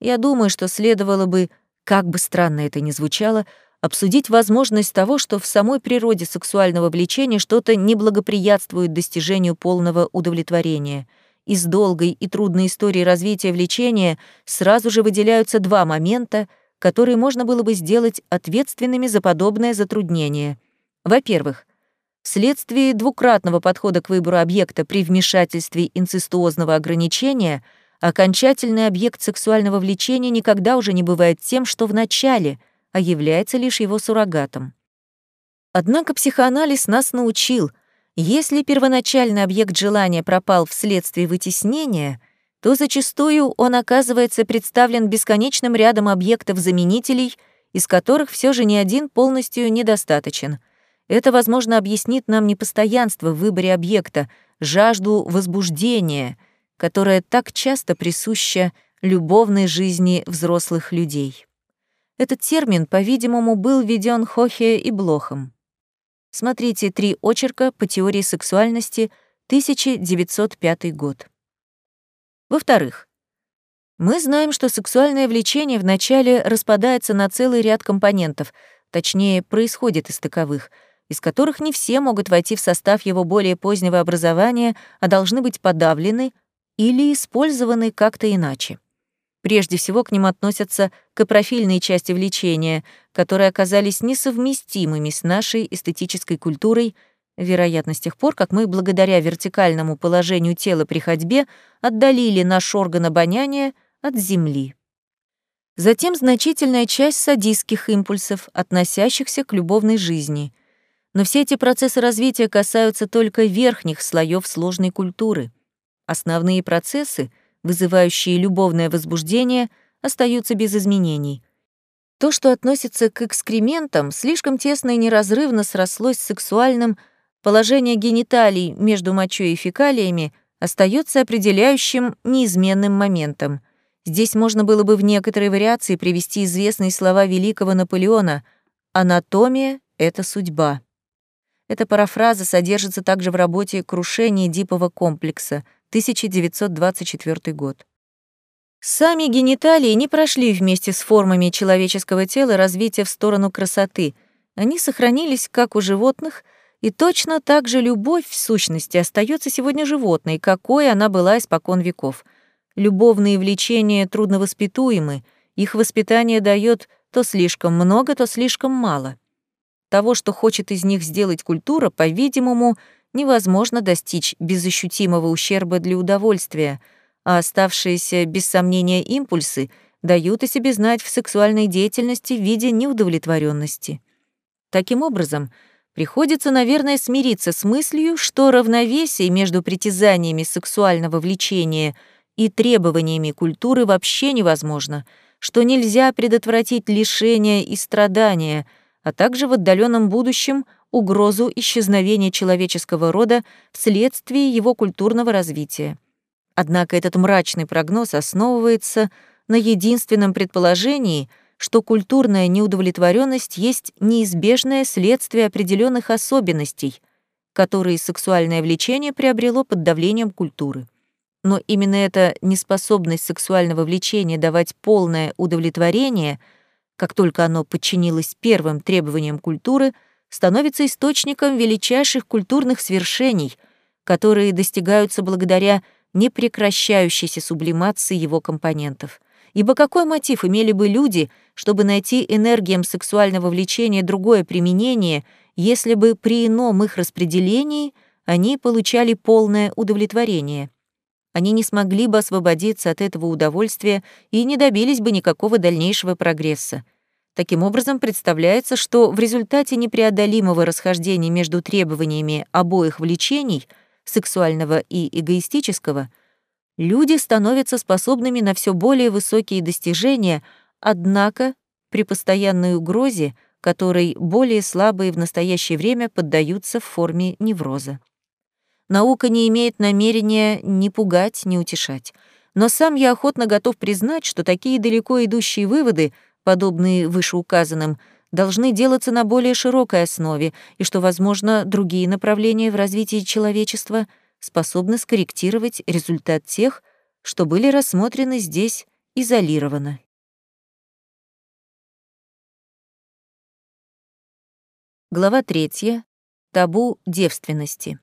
Я думаю, что следовало бы, как бы странно это ни звучало, обсудить возможность того, что в самой природе сексуального влечения что-то не благоприятствует достижению полного удовлетворения. Из долгой и трудной истории развития влечения сразу же выделяются два момента, которые можно было бы сделать ответственными за подобное затруднение. Во-первых, вследствие двукратного подхода к выбору объекта при вмешательстве инцестуозного ограничения — Окончательный объект сексуального влечения никогда уже не бывает тем, что в начале, а является лишь его суррогатом. Однако психоанализ нас научил, если первоначальный объект желания пропал вследствие вытеснения, то зачастую он оказывается представлен бесконечным рядом объектов-заменителей из которых все же ни один полностью недостаточен. Это, возможно, объяснит нам непостоянство в выборе объекта, жажду возбуждения, которая так часто присуща любовной жизни взрослых людей. Этот термин, по-видимому, был введен Хохе и Блохом. Смотрите «Три очерка по теории сексуальности», 1905 год. Во-вторых, мы знаем, что сексуальное влечение вначале распадается на целый ряд компонентов, точнее, происходит из таковых, из которых не все могут войти в состав его более позднего образования, а должны быть подавлены или использованы как-то иначе. Прежде всего к ним относятся капрофильные части влечения, которые оказались несовместимыми с нашей эстетической культурой, вероятно, с тех пор, как мы, благодаря вертикальному положению тела при ходьбе, отдалили наш орган обоняния от земли. Затем значительная часть садистских импульсов, относящихся к любовной жизни. Но все эти процессы развития касаются только верхних слоев сложной культуры. Основные процессы — вызывающие любовное возбуждение, остаются без изменений. То, что относится к экскрементам, слишком тесно и неразрывно срослось с сексуальным, положение гениталий между мочой и фекалиями остается определяющим неизменным моментом. Здесь можно было бы в некоторой вариации привести известные слова великого Наполеона «Анатомия — это судьба». Эта парафраза содержится также в работе «Крушение дипового комплекса», 1924 год. Сами гениталии не прошли вместе с формами человеческого тела развития в сторону красоты. Они сохранились, как у животных, и точно так же любовь, в сущности, остается сегодня животной, какой она была испокон веков. Любовные влечения трудновоспитуемы, их воспитание дает то слишком много, то слишком мало. Того, что хочет из них сделать культура, по-видимому, невозможно достичь без ощутимого ущерба для удовольствия, а оставшиеся без сомнения импульсы дают о себе знать в сексуальной деятельности в виде неудовлетворенности. Таким образом, приходится, наверное, смириться с мыслью, что равновесие между притязаниями сексуального влечения и требованиями культуры вообще невозможно, что нельзя предотвратить лишение и страдания, а также в отдаленном будущем угрозу исчезновения человеческого рода вследствие его культурного развития. Однако этот мрачный прогноз основывается на единственном предположении, что культурная неудовлетворенность есть неизбежное следствие определенных особенностей, которые сексуальное влечение приобрело под давлением культуры. Но именно эта неспособность сексуального влечения давать полное удовлетворение, как только оно подчинилось первым требованиям культуры — становится источником величайших культурных свершений, которые достигаются благодаря непрекращающейся сублимации его компонентов. Ибо какой мотив имели бы люди, чтобы найти энергиям сексуального влечения другое применение, если бы при ином их распределении они получали полное удовлетворение? Они не смогли бы освободиться от этого удовольствия и не добились бы никакого дальнейшего прогресса. Таким образом, представляется, что в результате непреодолимого расхождения между требованиями обоих влечений, сексуального и эгоистического, люди становятся способными на все более высокие достижения, однако при постоянной угрозе, которой более слабые в настоящее время поддаются в форме невроза. Наука не имеет намерения ни пугать, ни утешать. Но сам я охотно готов признать, что такие далеко идущие выводы подобные вышеуказанным, должны делаться на более широкой основе, и что, возможно, другие направления в развитии человечества способны скорректировать результат тех, что были рассмотрены здесь изолированно. Глава 3. Табу девственности.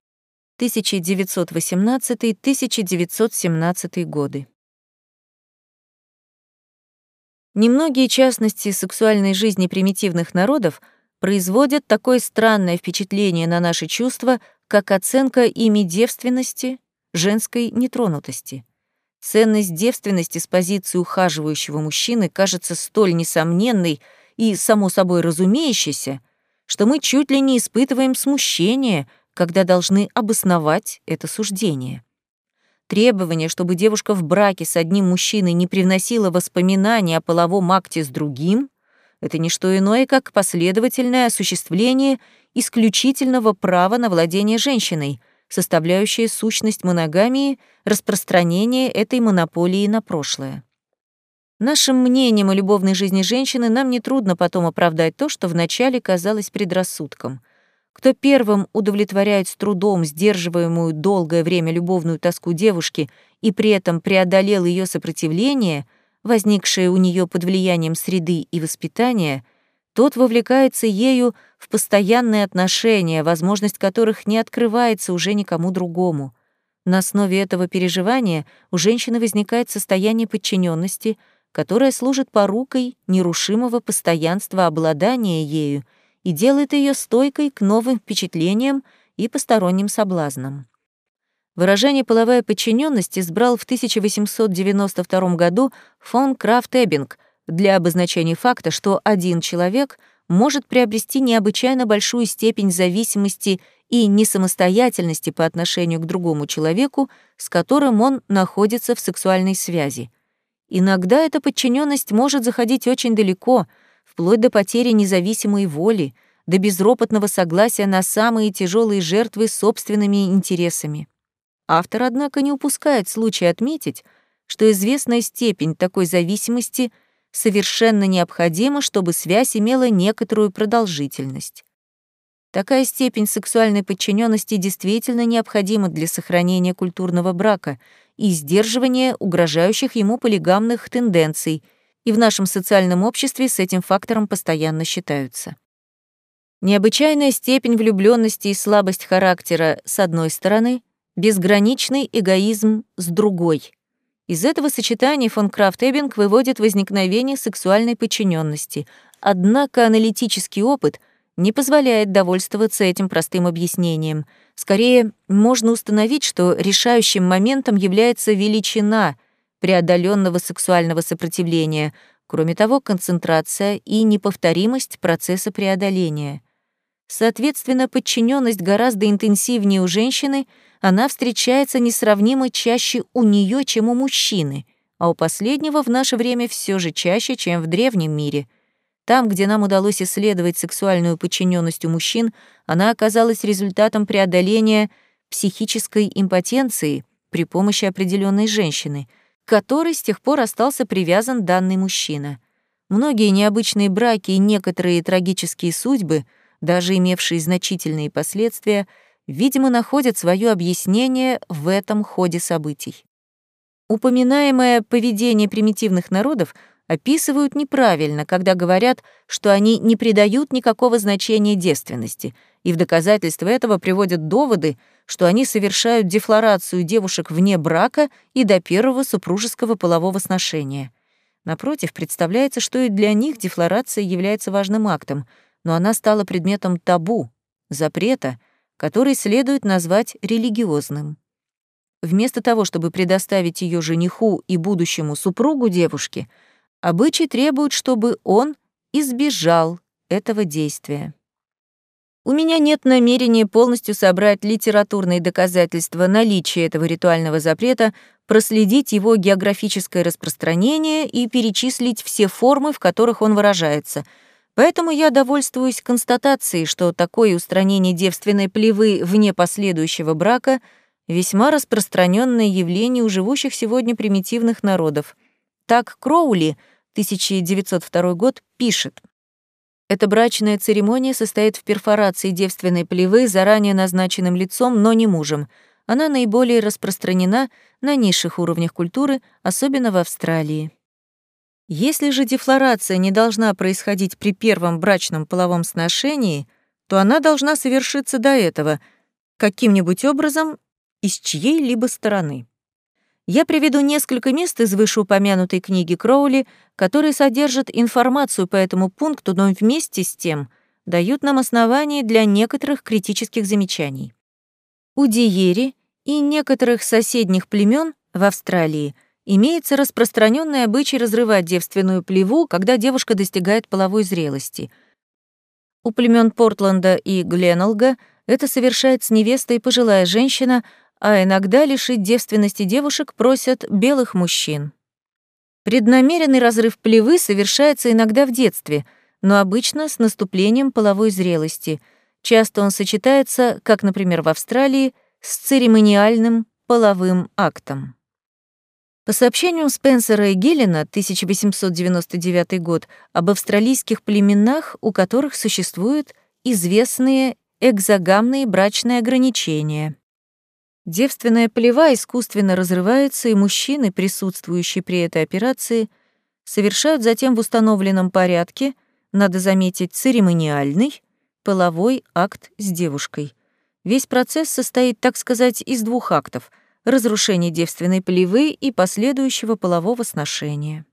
1918-1917 годы. Немногие частности сексуальной жизни примитивных народов производят такое странное впечатление на наши чувства, как оценка ими девственности, женской нетронутости. Ценность девственности с позиции ухаживающего мужчины кажется столь несомненной и, само собой, разумеющейся, что мы чуть ли не испытываем смущение, когда должны обосновать это суждение. Требование, чтобы девушка в браке с одним мужчиной не привносила воспоминания о половом акте с другим, это не что иное, как последовательное осуществление исключительного права на владение женщиной, составляющее сущность моногамии, распространение этой монополии на прошлое. Нашим мнением о любовной жизни женщины нам нетрудно потом оправдать то, что вначале казалось предрассудком. Кто первым удовлетворяет с трудом сдерживаемую долгое время любовную тоску девушки и при этом преодолел ее сопротивление, возникшее у нее под влиянием среды и воспитания, тот вовлекается ею в постоянные отношения, возможность которых не открывается уже никому другому. На основе этого переживания у женщины возникает состояние подчиненности — которая служит порукой нерушимого постоянства обладания ею и делает ее стойкой к новым впечатлениям и посторонним соблазнам. Выражение «половая подчиненность» избрал в 1892 году фон Крафт-Эббинг для обозначения факта, что один человек может приобрести необычайно большую степень зависимости и несамостоятельности по отношению к другому человеку, с которым он находится в сексуальной связи — Иногда эта подчиненность может заходить очень далеко, вплоть до потери независимой воли, до безропотного согласия на самые тяжелые жертвы собственными интересами. Автор, однако, не упускает случая отметить, что известная степень такой зависимости совершенно необходима, чтобы связь имела некоторую продолжительность. Такая степень сексуальной подчиненности действительно необходима для сохранения культурного брака и сдерживания угрожающих ему полигамных тенденций, и в нашем социальном обществе с этим фактором постоянно считаются. Необычайная степень влюбленности и слабость характера с одной стороны, безграничный эгоизм с другой. Из этого сочетания фон Крафт-Эббинг выводит возникновение сексуальной подчиненности, однако аналитический опыт — не позволяет довольствоваться этим простым объяснением. Скорее, можно установить, что решающим моментом является величина преодоленного сексуального сопротивления, кроме того, концентрация и неповторимость процесса преодоления. Соответственно, подчиненность гораздо интенсивнее у женщины, она встречается несравнимо чаще у нее, чем у мужчины, а у последнего в наше время все же чаще, чем в древнем мире — там, где нам удалось исследовать сексуальную подчиненность у мужчин, она оказалась результатом преодоления психической импотенции при помощи определенной женщины, которой с тех пор остался привязан данный мужчина. Многие необычные браки и некоторые трагические судьбы, даже имевшие значительные последствия, видимо, находят свое объяснение в этом ходе событий. Упоминаемое поведение примитивных народов — описывают неправильно, когда говорят, что они не придают никакого значения девственности, и в доказательство этого приводят доводы, что они совершают дефлорацию девушек вне брака и до первого супружеского полового сношения. Напротив, представляется, что и для них дефлорация является важным актом, но она стала предметом табу, запрета, который следует назвать религиозным. Вместо того, чтобы предоставить ее жениху и будущему супругу девушки — Обычай требует, чтобы он избежал этого действия. У меня нет намерения полностью собрать литературные доказательства наличия этого ритуального запрета, проследить его географическое распространение и перечислить все формы, в которых он выражается. Поэтому я довольствуюсь констатацией, что такое устранение девственной плевы вне последующего брака — весьма распространенное явление у живущих сегодня примитивных народов. Так Кроули — 1902 год, пишет. Эта брачная церемония состоит в перфорации девственной плевы заранее назначенным лицом, но не мужем. Она наиболее распространена на низших уровнях культуры, особенно в Австралии. Если же дефлорация не должна происходить при первом брачном половом сношении, то она должна совершиться до этого, каким-нибудь образом из чьей-либо стороны. Я приведу несколько мест из вышеупомянутой книги Кроули, которые содержат информацию по этому пункту, но вместе с тем дают нам основания для некоторых критических замечаний. У Диери и некоторых соседних племен в Австралии имеется распространенный обычай разрывать девственную плеву, когда девушка достигает половой зрелости. У племен Портленда и Гленолга это совершает с невестой пожилая женщина — а иногда лишить девственности девушек просят белых мужчин. Преднамеренный разрыв плевы совершается иногда в детстве, но обычно с наступлением половой зрелости. Часто он сочетается, как, например, в Австралии, с церемониальным половым актом. По сообщениям Спенсера и Гиллина, 1899 год, об австралийских племенах, у которых существуют известные экзогамные брачные ограничения. Девственная плева искусственно разрывается, и мужчины, присутствующие при этой операции, совершают затем в установленном порядке, надо заметить, церемониальный, половой акт с девушкой. Весь процесс состоит, так сказать, из двух актов — разрушение девственной плевы и последующего полового сношения.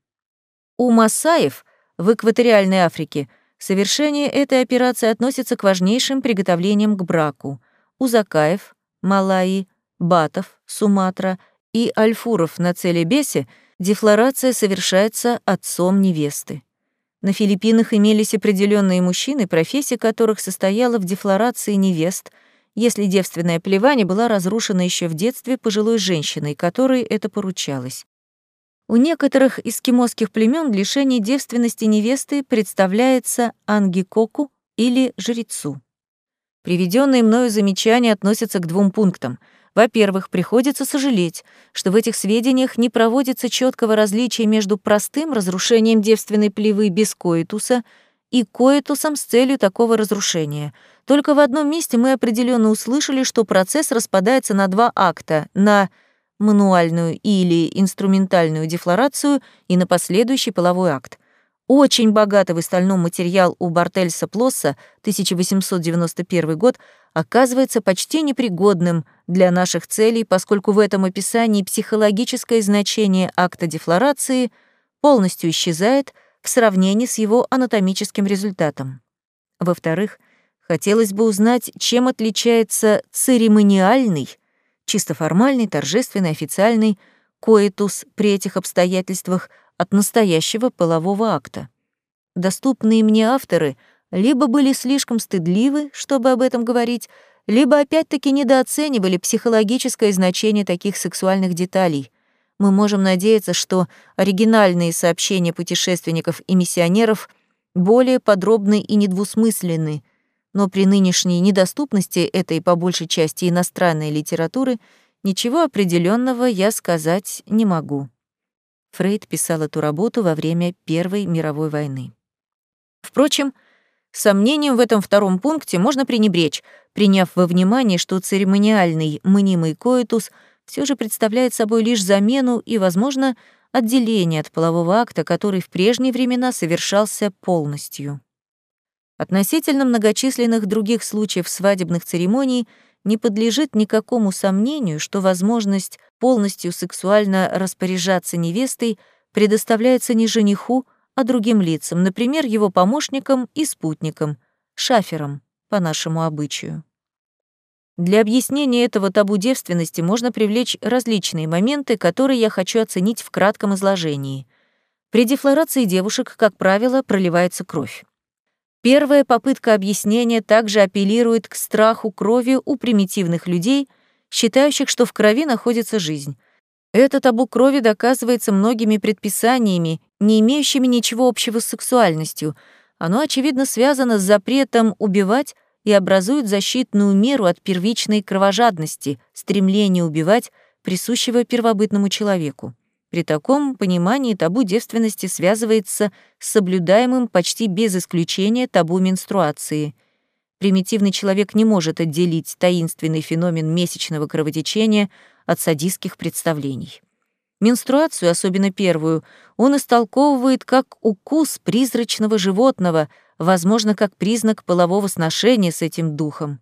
У масаев в экваториальной Африке совершение этой операции относится к важнейшим приготовлениям к браку. У закаев, Малайи, батов, Суматра и альфуров на Целебесе дефлорация совершается отцом невесты. На Филиппинах имелись определенные мужчины, профессия которых состояла в дефлорации невест — если девственная плева не была разрушена еще в детстве пожилой женщиной, которой это поручалось. У некоторых эскимосских племен лишение девственности невесты представляется ангикоку или жрецу. Приведенные мною замечания относятся к двум пунктам. Во-первых, приходится сожалеть, что в этих сведениях не проводится четкого различия между простым разрушением девственной плевы без коитуса и коитусом с целью такого разрушения — только в одном месте мы определенно услышали, что процесс распадается на два акта — на мануальную или инструментальную дефлорацию и на последующий половой акт. Очень богатый в стальном материал у Бартельса Плосса 1891 год оказывается почти непригодным для наших целей, поскольку в этом описании психологическое значение акта дефлорации полностью исчезает в сравнении с его анатомическим результатом. Во-вторых, Хотелось бы узнать, чем отличается церемониальный, чисто формальный, торжественный, официальный коэтус при этих обстоятельствах от настоящего полового акта. Доступные мне авторы либо были слишком стыдливы, чтобы об этом говорить, либо опять-таки недооценивали психологическое значение таких сексуальных деталей. Мы можем надеяться, что оригинальные сообщения путешественников и миссионеров более подробны и недвусмысленны, но при нынешней недоступности этой по большей части иностранной литературы ничего определенного я сказать не могу. Фрейд писал эту работу во время Первой мировой войны. Впрочем, сомнением в этом втором пункте можно пренебречь, приняв во внимание, что церемониальный мнимый коитус все же представляет собой лишь замену и, возможно, отделение от полового акта, который в прежние времена совершался полностью. Относительно многочисленных других случаев свадебных церемоний не подлежит никакому сомнению, что возможность полностью сексуально распоряжаться невестой предоставляется не жениху, а другим лицам, например, его помощникам и спутникам, шаферам, по нашему обычаю. Для объяснения этого табу девственности можно привлечь различные моменты, которые я хочу оценить в кратком изложении. При дефлорации девушек, как правило, проливается кровь. Первая попытка объяснения также апеллирует к страху крови у примитивных людей, считающих, что в крови находится жизнь. Это табу крови доказывается многими предписаниями, не имеющими ничего общего с сексуальностью. Оно, очевидно, связано с запретом убивать и образует защитную меру от первичной кровожадности, стремления убивать, присущего первобытному человеку. При таком понимании табу девственности связывается с соблюдаемым почти без исключения табу менструации. Примитивный человек не может отделить таинственный феномен месячного кровотечения от садистских представлений. Менструацию, особенно первую, он истолковывает как укус призрачного животного, возможно, как признак полового сношения с этим духом.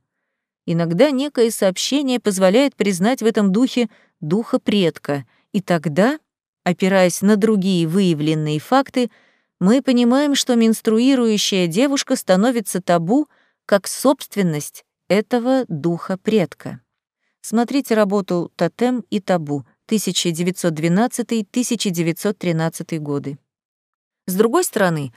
Иногда некое сообщение позволяет признать в этом духе духа предка, и тогда Опираясь на другие выявленные факты, мы понимаем, что менструирующая девушка становится табу как собственность этого духа предка. Смотрите работу «Тотем и табу» 1912-1913 годы. С другой стороны,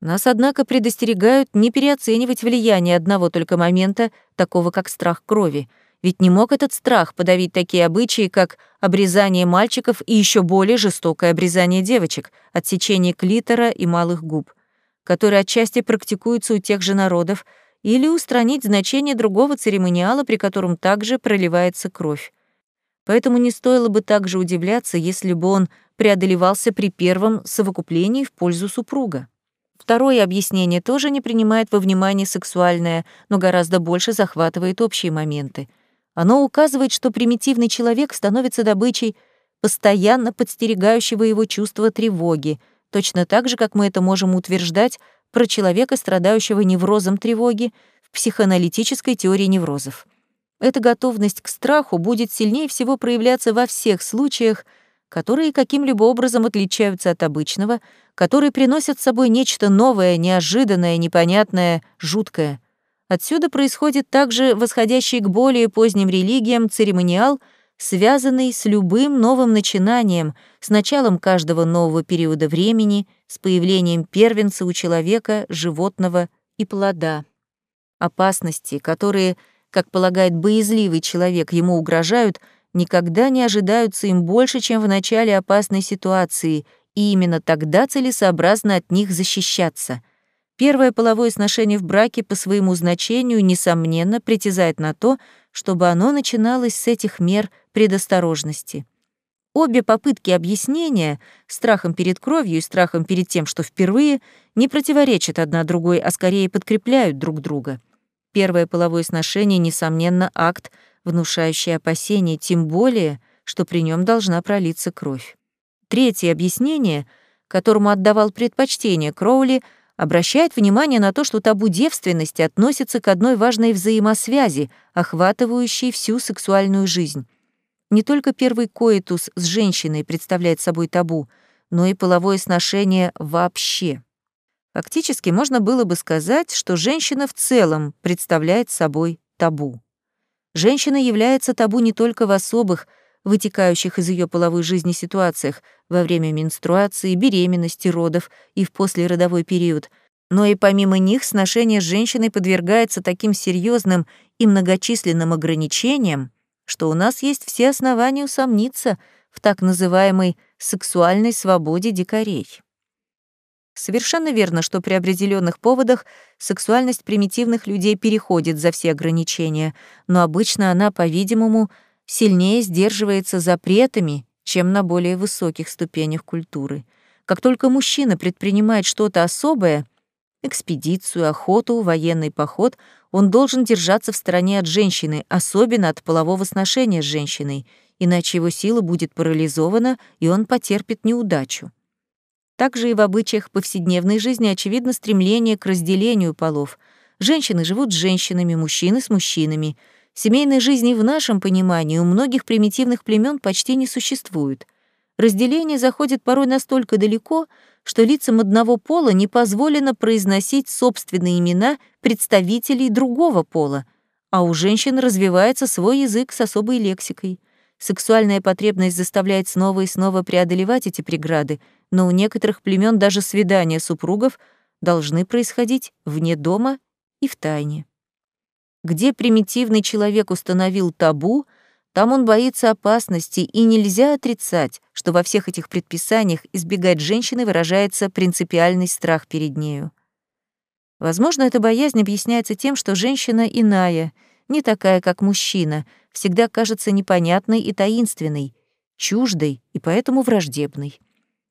нас, однако, предостерегают не переоценивать влияние одного только момента, такого как страх крови — ведь не мог этот страх подавить такие обычаи, как обрезание мальчиков и еще более жестокое обрезание девочек, отсечение клитора и малых губ. который отчасти практикуется у тех же народов, или устранить значение другого церемониала, при котором также проливается кровь. Поэтому не стоило бы также удивляться, если бы он преодолевался при первом совокуплении в пользу супруга. Второе объяснение тоже не принимает во внимание сексуальное, но гораздо больше захватывает общие моменты. Оно указывает, что примитивный человек становится добычей постоянно подстерегающего его чувства тревоги, точно так же, как мы это можем утверждать про человека, страдающего неврозом тревоги, в психоаналитической теории неврозов. Эта готовность к страху будет сильнее всего проявляться во всех случаях, которые каким-либо образом отличаются от обычного, которые приносят с собой нечто новое, неожиданное, непонятное, жуткое. Отсюда происходит также восходящий к более поздним религиям церемониал, связанный с любым новым начинанием, с началом каждого нового периода времени, с появлением первенца у человека, животного и плода. Опасности, которые, как полагает боязливый человек, ему угрожают, никогда не ожидаются им больше, чем в начале опасной ситуации, и именно тогда целесообразно от них защищаться. Первое половое сношение в браке по своему значению, несомненно, притязает на то, чтобы оно начиналось с этих мер предосторожности. Обе попытки объяснения, страхом перед кровью и страхом перед тем, что впервые, не противоречат одна другой, а скорее подкрепляют друг друга. Первое половое сношение, несомненно, акт, внушающий опасения, тем более, что при нем должна пролиться кровь. Третье объяснение, которому отдавал предпочтение Кроули, обращает внимание на то, что табу девственности относится к одной важной взаимосвязи, охватывающей всю сексуальную жизнь. Не только первый коитус с женщиной представляет собой табу, но и половое сношение вообще. Фактически можно было бы сказать, что женщина в целом представляет собой табу. Женщина является табу не только в особых, вытекающих из ее половой жизни ситуациях во время менструации, беременности, родов и в послеродовой период, но и помимо них сношение с женщиной подвергается таким серьезным и многочисленным ограничениям, что у нас есть все основания усомниться в так называемой сексуальной свободе дикарей. Совершенно верно, что при определенных поводах сексуальность примитивных людей переходит за все ограничения, но обычно она, по-видимому, сильнее сдерживается запретами, чем на более высоких ступенях культуры. Как только мужчина предпринимает что-то особое — экспедицию, охоту, военный поход — он должен держаться в стороне от женщины, особенно от полового сношения с женщиной, иначе его сила будет парализована, и он потерпит неудачу. Также и в обычаях повседневной жизни очевидно стремление к разделению полов. Женщины живут с женщинами, мужчины с мужчинами. Семейной жизни в нашем понимании у многих примитивных племен почти не существует. Разделение заходит порой настолько далеко, что лицам одного пола не позволено произносить собственные имена представителей другого пола, а у женщин развивается свой язык с особой лексикой. Сексуальная потребность заставляет снова и снова преодолевать эти преграды, но у некоторых племен даже свидания супругов должны происходить вне дома и в тайне. Где примитивный человек установил табу, там он боится опасности, и нельзя отрицать, что во всех этих предписаниях избегать женщины выражается принципиальный страх перед нею. Возможно, эта боязнь объясняется тем, что женщина иная, не такая, как мужчина, всегда кажется непонятной и таинственной, чуждой и поэтому враждебной.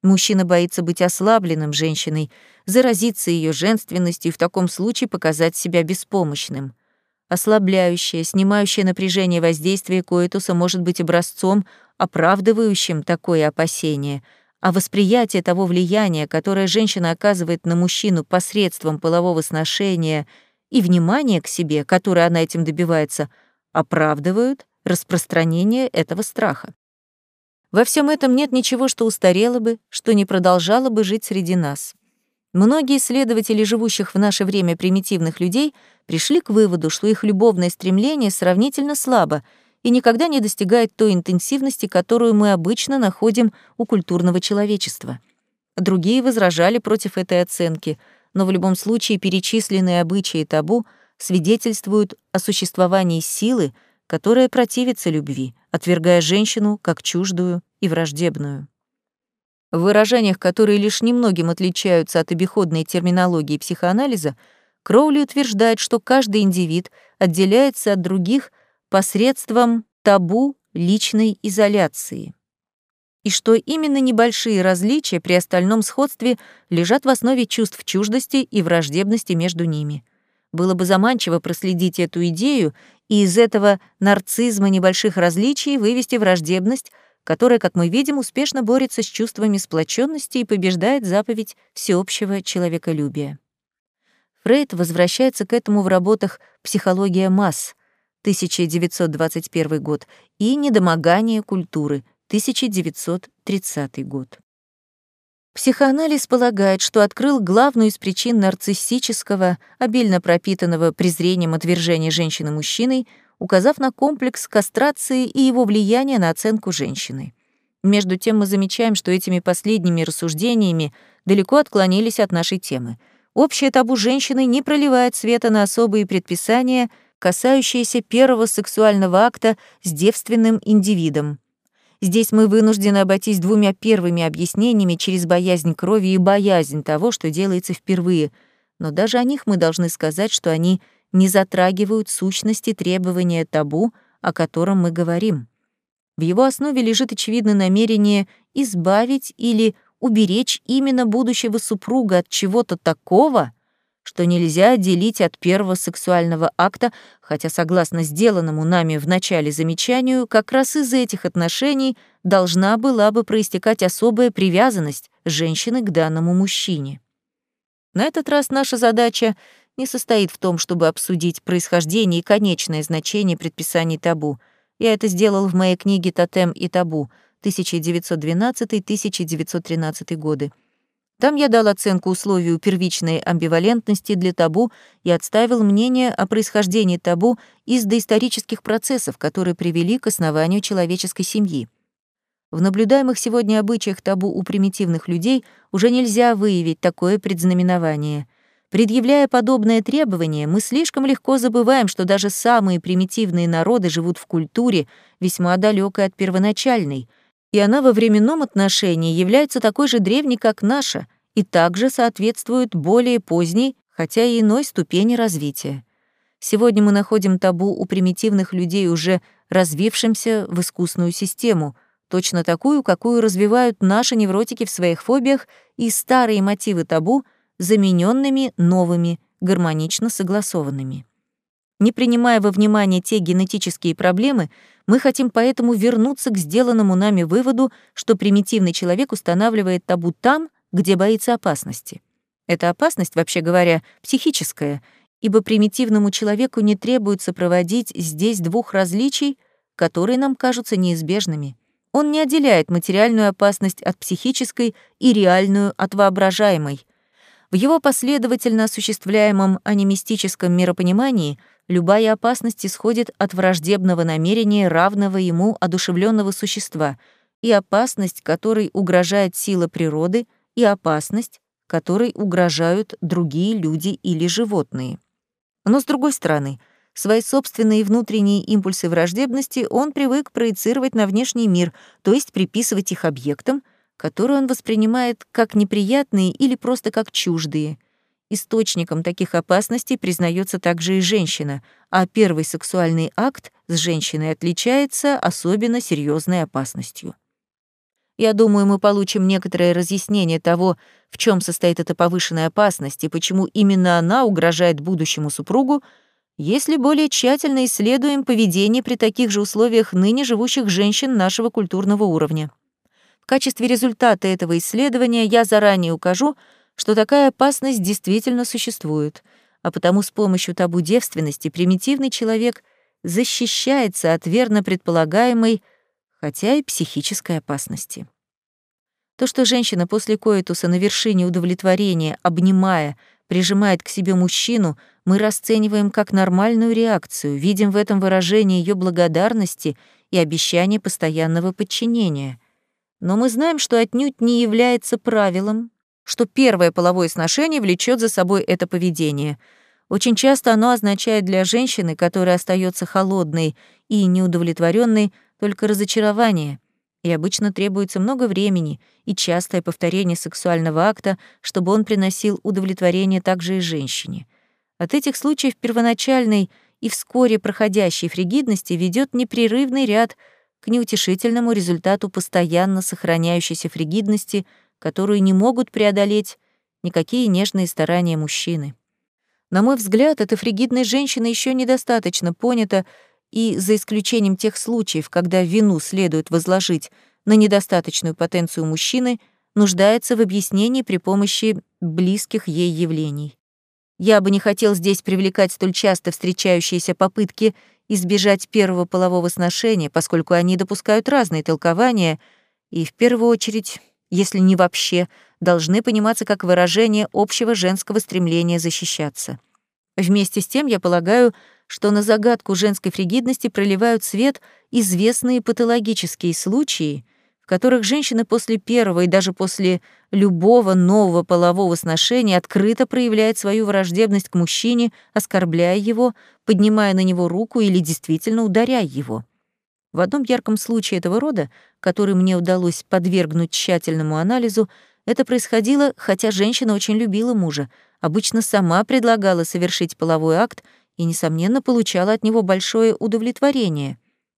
Мужчина боится быть ослабленным женщиной, заразиться ее женственностью и в таком случае показать себя беспомощным. Ослабляющее, снимающее напряжение воздействие коитуса может быть образцом, оправдывающим такое опасение, а восприятие того влияния, которое женщина оказывает на мужчину посредством полового сношения и внимание к себе, которое она этим добивается, оправдывают распространение этого страха. Во всем этом нет ничего, что устарело бы, что не продолжало бы жить среди нас. Многие исследователи, живущих в наше время примитивных людей, пришли к выводу, что их любовное стремление сравнительно слабо и никогда не достигает той интенсивности, которую мы обычно находим у культурного человечества. Другие возражали против этой оценки, но в любом случае перечисленные обычаи и табу свидетельствуют о существовании силы, которая противится любви, отвергая женщину как чуждую и враждебную. В выражениях, которые лишь немногим отличаются от обиходной терминологии психоанализа, Кроули утверждает, что каждый индивид отделяется от других посредством табу личной изоляции. И что именно небольшие различия при остальном сходстве лежат в основе чувств чуждости и враждебности между ними. Было бы заманчиво проследить эту идею и из этого нарцизма небольших различий вывести враждебность, которая, как мы видим, успешно борется с чувствами сплоченности и побеждает заповедь всеобщего человеколюбия. Фрейд возвращается к этому в работах «Психология масс» 1921 год и «Недомогание культуры» 1930 год. Психоанализ полагает, что открыл главную из причин нарциссического, обильно пропитанного презрением отвержения женщины мужчиной, указав на комплекс кастрации и его влияние на оценку женщины. Между тем мы замечаем, что этими последними рассуждениями далеко отклонились от нашей темы. Общее табу женщины не проливает света на особые предписания, касающиеся первого сексуального акта с девственным индивидом. Здесь мы вынуждены обойтись двумя первыми объяснениями через боязнь крови и боязнь того, что делается впервые, но даже о них мы должны сказать, что они не затрагивают сущности требования табу, о котором мы говорим. В его основе лежит очевидное намерение избавить или уберечь именно будущего супруга от чего-то такого, что нельзя отделить от первого сексуального акта, хотя, согласно сделанному нами в начале замечанию, как раз из этих отношений должна была бы проистекать особая привязанность женщины к данному мужчине. На этот раз наша задача не состоит в том, чтобы обсудить происхождение и конечное значение предписаний табу. Я это сделал в моей книге «Тотем и табу» 1912-1913 годы. Там я дал оценку условию первичной амбивалентности для табу и отставил мнение о происхождении табу из доисторических процессов, которые привели к основанию человеческой семьи. В наблюдаемых сегодня обычаях табу у примитивных людей уже нельзя выявить такое предзнаменование. Предъявляя подобное требование, мы слишком легко забываем, что даже самые примитивные народы живут в культуре, весьма далекой от первоначальной — и она во временном отношении является такой же древней, как наша, и также соответствует более поздней, хотя и иной ступени развития. Сегодня мы находим табу у примитивных людей, уже развившимся в искусную систему, точно такую, какую развивают наши невротики в своих фобиях, и старые мотивы табу замененными новыми, гармонично согласованными. Не принимая во внимание те генетические проблемы, мы хотим поэтому вернуться к сделанному нами выводу, что примитивный человек устанавливает табу там, где боится опасности. Эта опасность, вообще говоря, психическая, ибо примитивному человеку не требуется проводить здесь двух различий, которые нам кажутся неизбежными. Он не отделяет материальную опасность от психической и реальную от воображаемой. В его последовательно осуществляемом анимистическом миропонимании — любая опасность исходит от враждебного намерения равного ему одушевленного существа, и опасность, которой угрожает сила природы, и опасность, которой угрожают другие люди или животные. Но с другой стороны, свои собственные внутренние импульсы враждебности он привык проецировать на внешний мир, то есть приписывать их объектам, которые он воспринимает как неприятные или просто как чуждые — Источником таких опасностей признается также и женщина, а первый сексуальный акт с женщиной отличается особенно серьезной опасностью. Я думаю, мы получим некоторое разъяснение того, в чем состоит эта повышенная опасность и почему именно она угрожает будущему супругу, если более тщательно исследуем поведение при таких же условиях ныне живущих женщин нашего культурного уровня. В качестве результата этого исследования я заранее укажу, что такая опасность действительно существует, а потому с помощью табу девственности примитивный человек защищается от верно предполагаемой, хотя и психической опасности. То, что женщина после коитуса на вершине удовлетворения, обнимая, прижимает к себе мужчину, мы расцениваем как нормальную реакцию, видим в этом выражение ее благодарности и обещание постоянного подчинения. Но мы знаем, что отнюдь не является правилом, что первое половое сношение влечет за собой это поведение. Очень часто оно означает для женщины, которая остается холодной и неудовлетворенной, только разочарование. И обычно требуется много времени и частое повторение сексуального акта, чтобы он приносил удовлетворение также и женщине. От этих случаев первоначальной и вскоре проходящей фригидности ведет непрерывный ряд к неутешительному результату постоянно сохраняющейся фригидности, которую не могут преодолеть никакие нежные старания мужчины. На мой взгляд, эта фригидная женщина еще недостаточно понята, и за исключением тех случаев, когда вину следует возложить на недостаточную потенцию мужчины, нуждается в объяснении при помощи близких ей явлений. Я бы не хотел здесь привлекать столь часто встречающиеся попытки избежать первого полового сношения, поскольку они допускают разные толкования и, в первую очередь, если не вообще, должны пониматься как выражение общего женского стремления защищаться. Вместе с тем, я полагаю, что на загадку женской фригидности проливают свет известные патологические случаи, в которых женщина после первого и даже после любого нового полового сношения открыто проявляет свою враждебность к мужчине, оскорбляя его, поднимая на него руку или действительно ударяя его. В одном ярком случае этого рода, который мне удалось подвергнуть тщательному анализу, это происходило, хотя женщина очень любила мужа, обычно сама предлагала совершить половой акт и, несомненно, получала от него большое удовлетворение.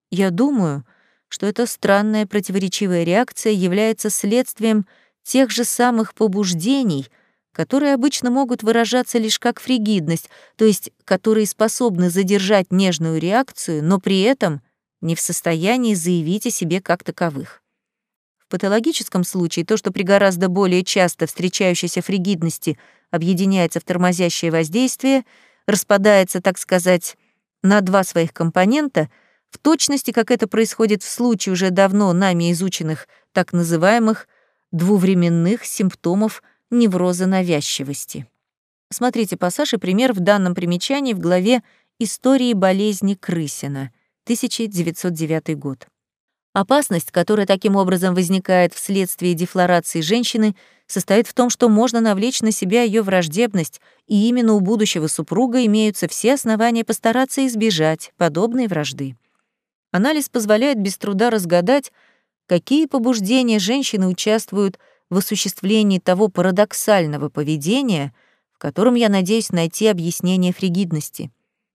Я думаю, что эта странная противоречивая реакция является следствием тех же самых побуждений, которые обычно могут выражаться лишь как фригидность, то есть которые способны задержать нежную реакцию, но при этом не в состоянии заявить о себе как таковых. В патологическом случае то, что при гораздо более часто встречающейся фригидности объединяется в тормозящее воздействие, распадается, так сказать, на два своих компонента, в точности, как это происходит в случае уже давно нами изученных так называемых двувременных симптомов невроза навязчивости. Смотрите пассаж и пример в данном примечании в главе «Истории болезни Крысина», 1909 год. Опасность, которая таким образом возникает вследствие дефлорации женщины, состоит в том, что можно навлечь на себя ее враждебность, и именно у будущего супруга имеются все основания постараться избежать подобной вражды. Анализ позволяет без труда разгадать, какие побуждения женщины участвуют в осуществлении того парадоксального поведения, в котором я надеюсь найти объяснение фригидности.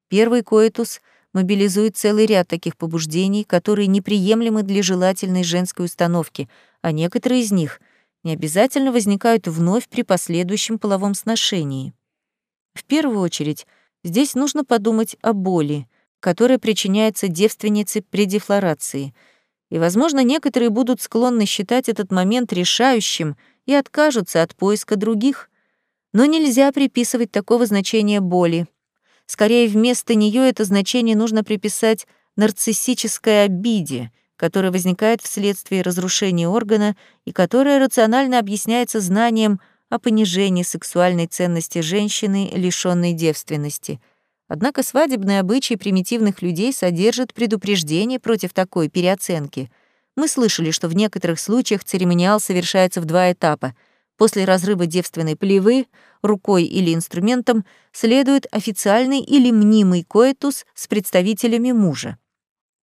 Первый коэтус мобилизует целый ряд таких побуждений, которые неприемлемы для желательной женской установки, а некоторые из них не обязательно возникают вновь при последующем половом сношении. В первую очередь, здесь нужно подумать о боли, которая причиняется девственнице при дефлорации, и, возможно, некоторые будут склонны считать этот момент решающим и откажутся от поиска других. Но нельзя приписывать такого значения боли, Скорее, вместо нее это значение нужно приписать нарциссической обиде, которая возникает вследствие разрушения органа и которая рационально объясняется знанием о понижении сексуальной ценности женщины, лишённой девственности. Однако свадебные обычаи примитивных людей содержат предупреждение против такой переоценки. Мы слышали, что в некоторых случаях церемониал совершается в два этапа — После разрыва девственной плевы рукой или инструментом следует официальный или мнимый коэтус с представителями мужа.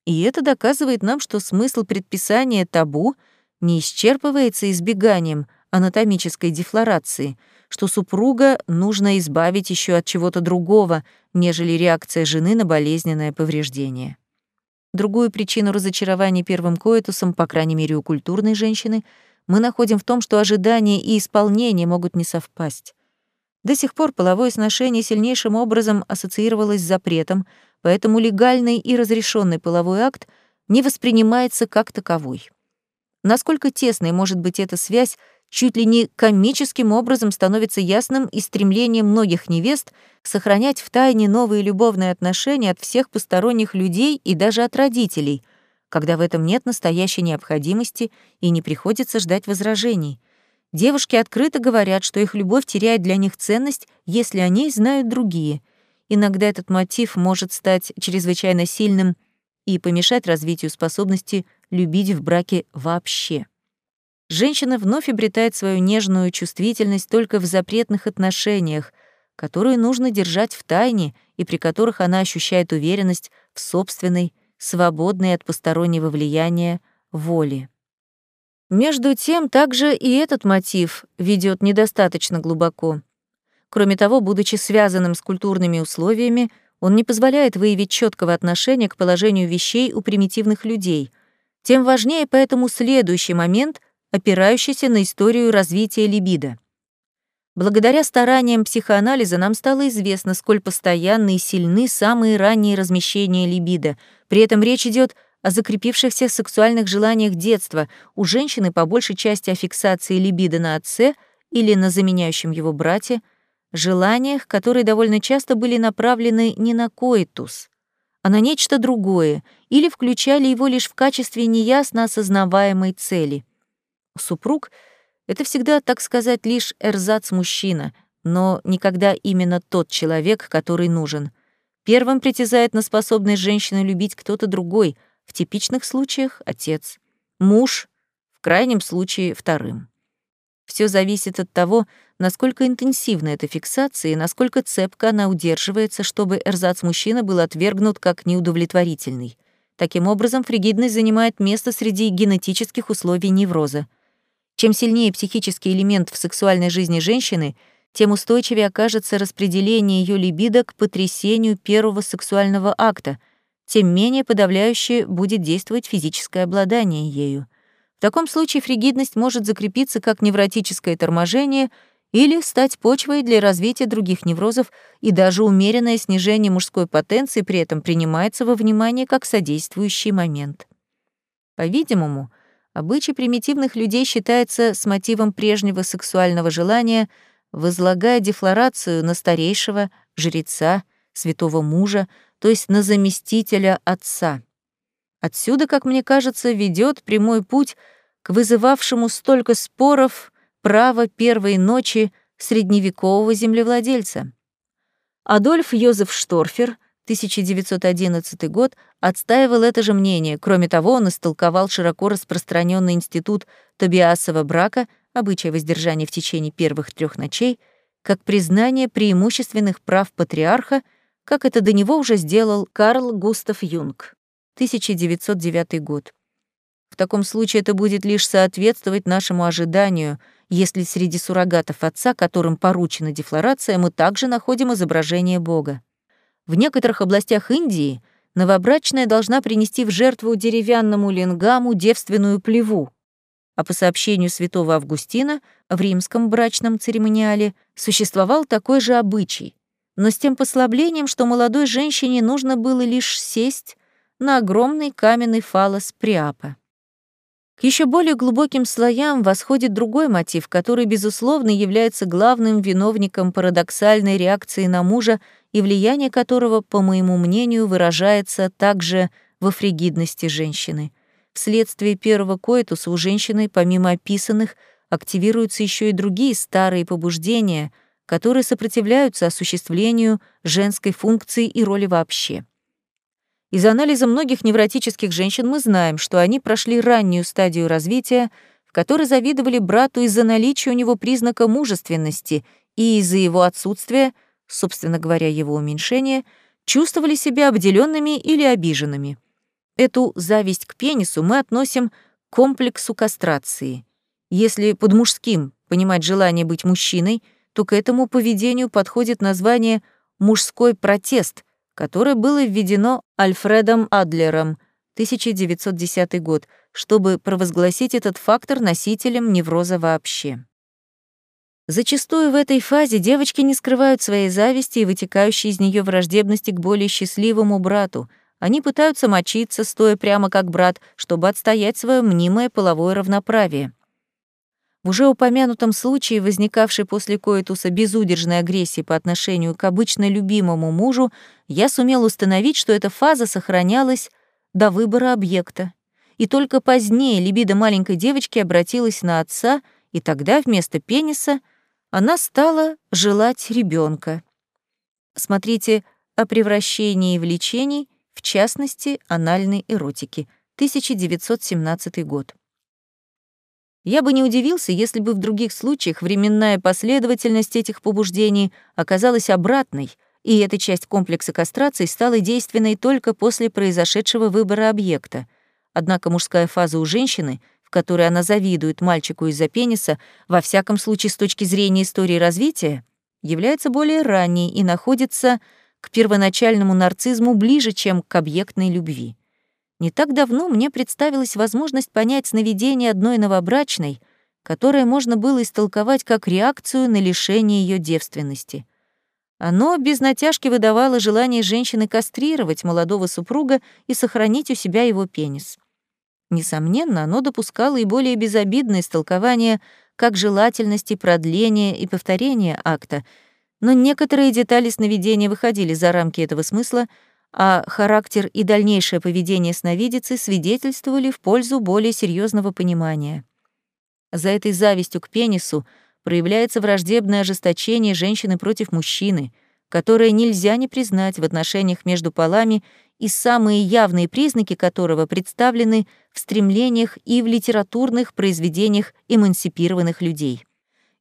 И это доказывает нам, что смысл предписания табу не исчерпывается избеганием анатомической дефлорации, что супруга нужно избавить еще от чего-то другого, нежели реакция жены на болезненное повреждение. Другую причину разочарования первым коэтусом, по крайней мере у культурной женщины — мы находим в том, что ожидания и исполнение могут не совпасть. До сих пор половое сношение сильнейшим образом ассоциировалось с запретом, поэтому легальный и разрешенный половой акт не воспринимается как таковой. Насколько тесной может быть эта связь, чуть ли не комическим образом становится ясным и стремление многих невест сохранять в тайне новые любовные отношения от всех посторонних людей и даже от родителей — когда в этом нет настоящей необходимости и не приходится ждать возражений. Девушки открыто говорят, что их любовь теряет для них ценность, если о ней знают другие. Иногда этот мотив может стать чрезвычайно сильным и помешать развитию способности любить в браке вообще. Женщина вновь обретает свою нежную чувствительность только в запретных отношениях, которые нужно держать в тайне и при которых она ощущает уверенность в собственной свободной от постороннего влияния воли. Между тем, также и этот мотив ведет недостаточно глубоко. Кроме того, будучи связанным с культурными условиями, он не позволяет выявить четкого отношения к положению вещей у примитивных людей. Тем важнее поэтому следующий момент, опирающийся на историю развития либидо. Благодаря стараниям психоанализа нам стало известно, сколь постоянны и сильны самые ранние размещения либидо. При этом речь идет о закрепившихся сексуальных желаниях детства, у женщины по большей части о фиксации либидо на отце или на заменяющем его брате, желаниях, которые довольно часто были направлены не на коитус, а на нечто другое, или включали его лишь в качестве неясно осознаваемой цели. Супруг — это всегда, так сказать, лишь эрзац-мужчина, но никогда именно тот человек, который нужен. Первым притязает на способность женщины любить кто-то другой — в типичных случаях — отец, муж, в крайнем случае — вторым. Все зависит от того, насколько интенсивна эта фиксация и насколько цепко она удерживается, чтобы эрзац-мужчина был отвергнут как неудовлетворительный. Таким образом, фригидность занимает место среди генетических условий невроза. Чем сильнее психический элемент в сексуальной жизни женщины, тем устойчивее окажется распределение ее либидо к потрясению первого сексуального акта — тем менее подавляюще будет действовать физическое обладание ею. В таком случае фригидность может закрепиться как невротическое торможение или стать почвой для развития других неврозов, и даже умеренное снижение мужской потенции при этом принимается во внимание как содействующий момент. По-видимому, обычай примитивных людей считается с мотивом прежнего сексуального желания, возлагая дефлорацию на старейшего, жреца, святого мужа, то есть на заместителя отца. Отсюда, как мне кажется, ведет прямой путь к вызывавшему столько споров право первой ночи средневекового землевладельца. Адольф Йозеф Шторфер, 1911 год, отстаивал это же мнение. Кроме того, он истолковал широко распространенный институт Тобиасова брака, обычай воздержания в течение первых трех ночей, как признание преимущественных прав патриарха — как это до него уже сделал Карл Густав Юнг, 1909 год. В таком случае это будет лишь соответствовать нашему ожиданию, если среди суррогатов отца, которым поручена дефлорация, мы также находим изображение Бога. В некоторых областях Индии новобрачная должна принести в жертву деревянному лингаму девственную плеву, а по сообщению святого Августина в римском брачном церемониале существовал такой же обычай, но с тем послаблением, что молодой женщине нужно было лишь сесть на огромный каменный фалос Приапа. К еще более глубоким слоям восходит другой мотив, который, безусловно, является главным виновником парадоксальной реакции на мужа и влияние которого, по моему мнению, выражается также во фригидности женщины. Вследствие первого коитуса у женщины, помимо описанных, активируются еще и другие старые побуждения — которые сопротивляются осуществлению женской функции и роли вообще. Из анализа многих невротических женщин мы знаем, что они прошли раннюю стадию развития, в которой завидовали брату из-за наличия у него признака мужественности и из-за его отсутствия, собственно говоря, его уменьшения, чувствовали себя обделенными или обиженными. Эту зависть к пенису мы относим к комплексу кастрации. Если под мужским понимать желание быть мужчиной — то к этому поведению подходит название «мужской протест», которое было введено Альфредом Адлером 1910 год, чтобы провозгласить этот фактор носителем невроза вообще. Зачастую в этой фазе девочки не скрывают своей зависти и вытекающей из нее враждебности к более счастливому брату. Они пытаются мочиться, стоя прямо как брат, чтобы отстоять свое мнимое половое равноправие. В уже упомянутом случае, возникавшей после коитуса безудержной агрессии по отношению к обычно любимому мужу, я сумел установить, что эта фаза сохранялась до выбора объекта. И только позднее либидо маленькой девочки обратилась на отца, и тогда вместо пениса она стала желать ребенка. Смотрите о превращении влечений, в частности, анальной эротики, 1917 год. Я бы не удивился, если бы в других случаях временная последовательность этих побуждений оказалась обратной, и эта часть комплекса кастрации стала действенной только после произошедшего выбора объекта. Однако мужская фаза у женщины, в которой она завидует мальчику из-за пениса, во всяком случае с точки зрения истории развития, является более ранней и находится к первоначальному нарцизму ближе, чем к объектной любви. Не так давно мне представилась возможность понять сновидение одной новобрачной, которое можно было истолковать как реакцию на лишение ее девственности. Оно без натяжки выдавало желание женщины кастрировать молодого супруга и сохранить у себя его пенис. Несомненно, оно допускало и более безобидное истолкование как желательности продления и повторения акта, но некоторые детали сновидения выходили за рамки этого смысла, а характер и дальнейшее поведение сновидицы свидетельствовали в пользу более серьезного понимания. За этой завистью к пенису проявляется враждебное ожесточение женщины против мужчины, которое нельзя не признать в отношениях между полами и самые явные признаки которого представлены в стремлениях и в литературных произведениях эмансипированных людей.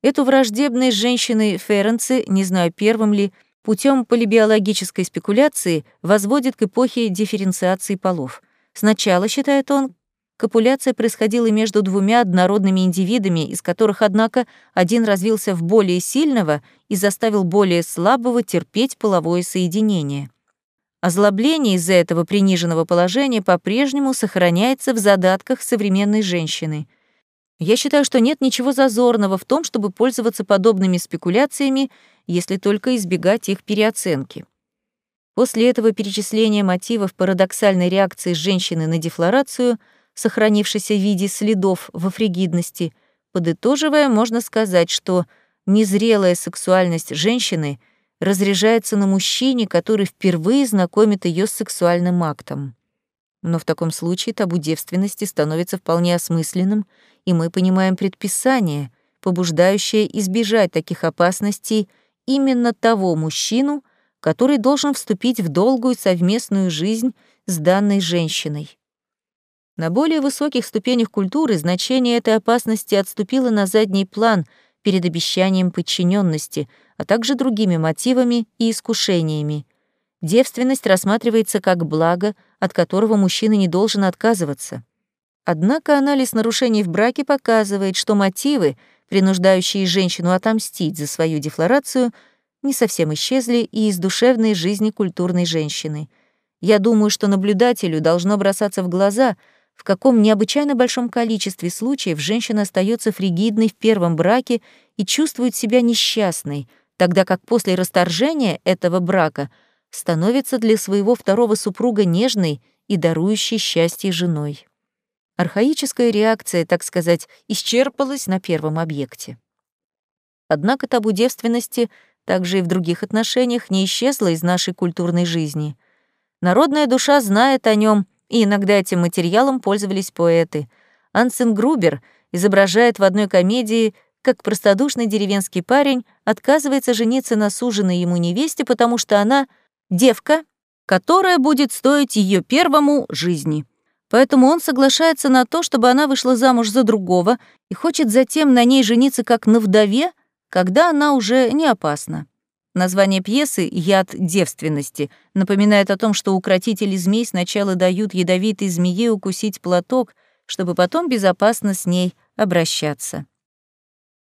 Эту враждебность женщины Ференцы, не знаю первым ли, путем полибиологической спекуляции возводит к эпохе дифференциации полов. Сначала, считает он, копуляция происходила между двумя однородными индивидами, из которых, однако, один развился в более сильного и заставил более слабого терпеть половое соединение. Озлобление из-за этого приниженного положения по-прежнему сохраняется в задатках современной женщины. Я считаю, что нет ничего зазорного в том, чтобы пользоваться подобными спекуляциями, если только избегать их переоценки. После этого перечисления мотивов парадоксальной реакции женщины на дефлорацию, сохранившейся в виде следов во фригидности, подытоживая, можно сказать, что незрелая сексуальность женщины разряжается на мужчине, который впервые знакомит ее с сексуальным актом. Но в таком случае табу девственности становится вполне осмысленным и мы понимаем предписание, побуждающее избежать таких опасностей именно того мужчину, который должен вступить в долгую совместную жизнь с данной женщиной. На более высоких ступенях культуры значение этой опасности отступило на задний план перед обещанием подчиненности, а также другими мотивами и искушениями. Девственность рассматривается как благо, от которого мужчина не должен отказываться. Однако анализ нарушений в браке показывает, что мотивы, принуждающие женщину отомстить за свою дефлорацию, не совсем исчезли и из душевной жизни культурной женщины. Я думаю, что наблюдателю должно бросаться в глаза, в каком необычайно большом количестве случаев женщина остается фригидной в первом браке и чувствует себя несчастной, тогда как после расторжения этого брака становится для своего второго супруга нежной и дарующей счастье женой. Архаическая реакция, так сказать, исчерпалась на первом объекте. Однако табу девственности также и в других отношениях не исчезла из нашей культурной жизни. Народная душа знает о нем, и иногда этим материалом пользовались поэты. Ансен Грубер изображает в одной комедии, как простодушный деревенский парень отказывается жениться на суженой ему невесте, потому что она — девка, которая будет стоить ее первому жизни. Поэтому он соглашается на то, чтобы она вышла замуж за другого и хочет затем на ней жениться как на вдове, когда она уже не опасна. Название пьесы «Яд девственности» напоминает о том, что укротители змей сначала дают ядовитой змее укусить платок, чтобы потом безопасно с ней обращаться.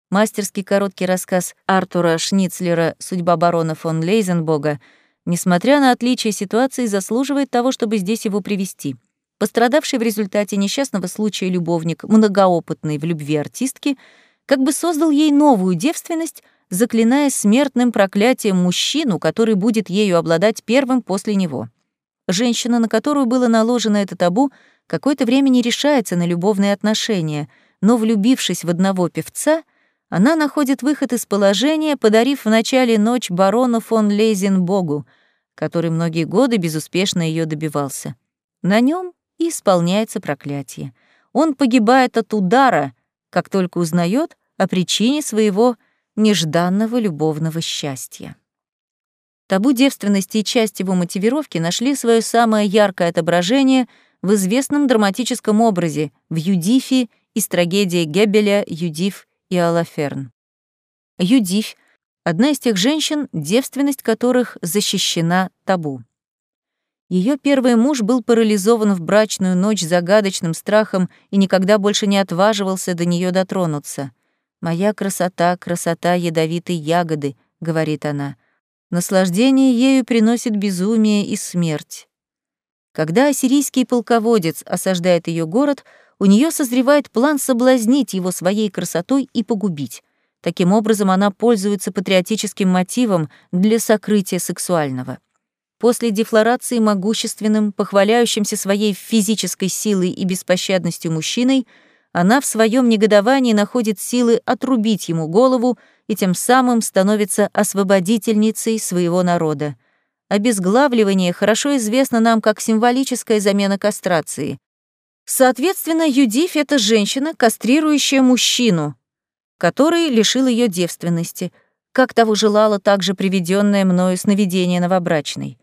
Мастерский короткий рассказ Артура Шницлера «Судьба барона фон Лейзенбога», несмотря на отличие ситуации, заслуживает того, чтобы здесь его привести — Пострадавший в результате несчастного случая любовник, многоопытный в любви артистки, как бы создал ей новую девственность, заклиная смертным проклятием мужчину, который будет ею обладать первым после него. Женщина, на которую было наложено это табу, какое-то время не решается на любовные отношения, но, влюбившись в одного певца, она находит выход из положения, подарив в начале ночь барону фон Лейзенбогу, который многие годы безуспешно ее добивался. На нем и исполняется проклятие. Он погибает от удара, как только узнает о причине своего нежданного любовного счастья. Табу девственности и часть его мотивировки нашли свое самое яркое отображение в известном драматическом образе в Юдифе из трагедии Геббеля «Юдиф и Алаферн». Юдиф — одна из тех женщин, девственность которых защищена табу. Ее первый муж был парализован в брачную ночь загадочным страхом и никогда больше не отваживался до нее дотронуться. «Моя красота, красота ядовитой ягоды», — говорит она. Наслаждение ею приносит безумие и смерть. Когда ассирийский полководец осаждает ее город, у нее созревает план соблазнить его своей красотой и погубить. Таким образом, она пользуется патриотическим мотивом для сокрытия сексуального. После дефлорации могущественным, похваляющимся своей физической силой и беспощадностью мужчиной, она в своем негодовании находит силы отрубить ему голову и тем самым становится освободительницей своего народа. Обезглавливание хорошо известно нам как символическая замена кастрации. Соответственно, Юдифь — это женщина, кастрирующая мужчину, который лишил ее девственности, как того желала также приведенное мною сновидение новобрачной.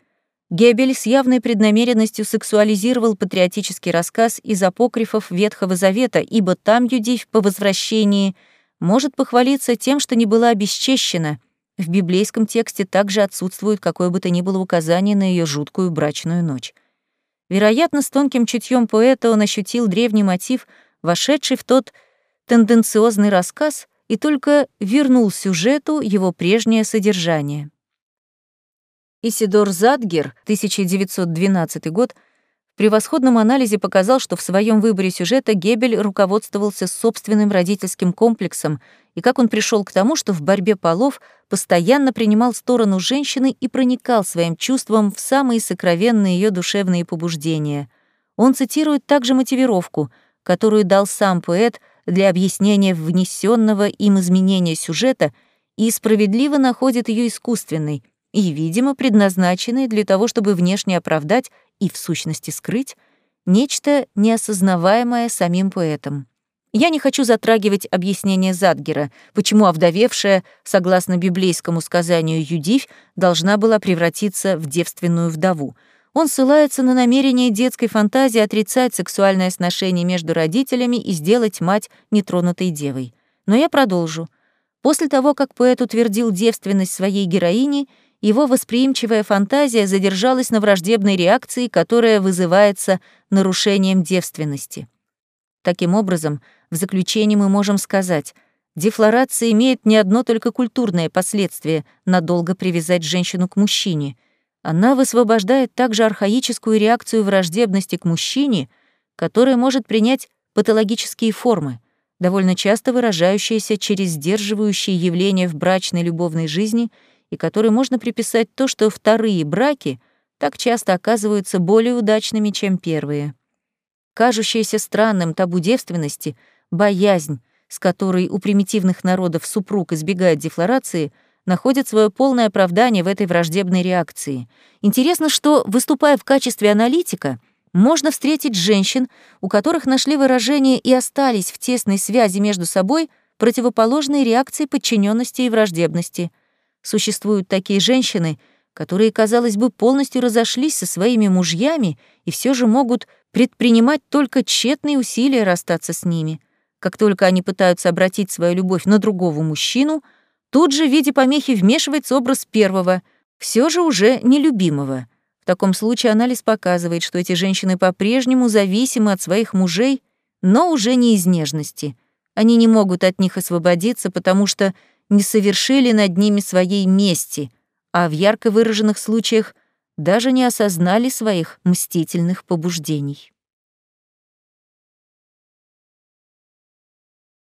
Геббель с явной преднамеренностью сексуализировал патриотический рассказ из апокрифов Ветхого Завета, ибо там Юдивь по возвращении может похвалиться тем, что не была обесчещена. В библейском тексте также отсутствует какое бы то ни было указание на ее жуткую брачную ночь. Вероятно, с тонким чутьем поэта он ощутил древний мотив, вошедший в тот тенденциозный рассказ, и только вернул сюжету его прежнее содержание. Исидор Задгер, 1912 год, в превосходном анализе показал, что в своем выборе сюжета Гебель руководствовался собственным родительским комплексом и как он пришел к тому, что в борьбе полов постоянно принимал сторону женщины и проникал своим чувством в самые сокровенные ее душевные побуждения. Он цитирует также мотивировку, которую дал сам поэт для объяснения внесенного им изменения сюжета и справедливо находит ее искусственной — и, видимо, предназначенные для того, чтобы внешне оправдать и, в сущности, скрыть нечто неосознаваемое самим поэтом. Я не хочу затрагивать объяснение Задгера, почему овдовевшая, согласно библейскому сказанию Юдивь, должна была превратиться в девственную вдову. Он ссылается на намерение детской фантазии отрицать сексуальное сношение между родителями и сделать мать нетронутой девой. Но я продолжу. После того, как поэт утвердил девственность своей героини, его восприимчивая фантазия задержалась на враждебной реакции, которая вызывается нарушением девственности. Таким образом, в заключение мы можем сказать, дефлорация имеет не одно только культурное последствие — надолго привязать женщину к мужчине. Она высвобождает также архаическую реакцию враждебности к мужчине, которая может принять патологические формы, довольно часто выражающиеся через сдерживающие явления в брачной любовной жизни — и которой можно приписать то, что вторые браки так часто оказываются более удачными, чем первые. Кажущаяся странным табу девственности, боязнь, с которой у примитивных народов супруг избегает дефлорации, находит свое полное оправдание в этой враждебной реакции. Интересно, что, выступая в качестве аналитика, можно встретить женщин, у которых нашли выражение и остались в тесной связи между собой противоположные реакции подчиненности и враждебности — Существуют такие женщины, которые, казалось бы, полностью разошлись со своими мужьями и все же могут предпринимать только тщетные усилия расстаться с ними. Как только они пытаются обратить свою любовь на другого мужчину, тут же в виде помехи вмешивается образ первого, все же уже нелюбимого. В таком случае анализ показывает, что эти женщины по-прежнему зависимы от своих мужей, но уже не из нежности. Они не могут от них освободиться, потому что не совершили над ними своей мести, а в ярко выраженных случаях даже не осознали своих мстительных побуждений.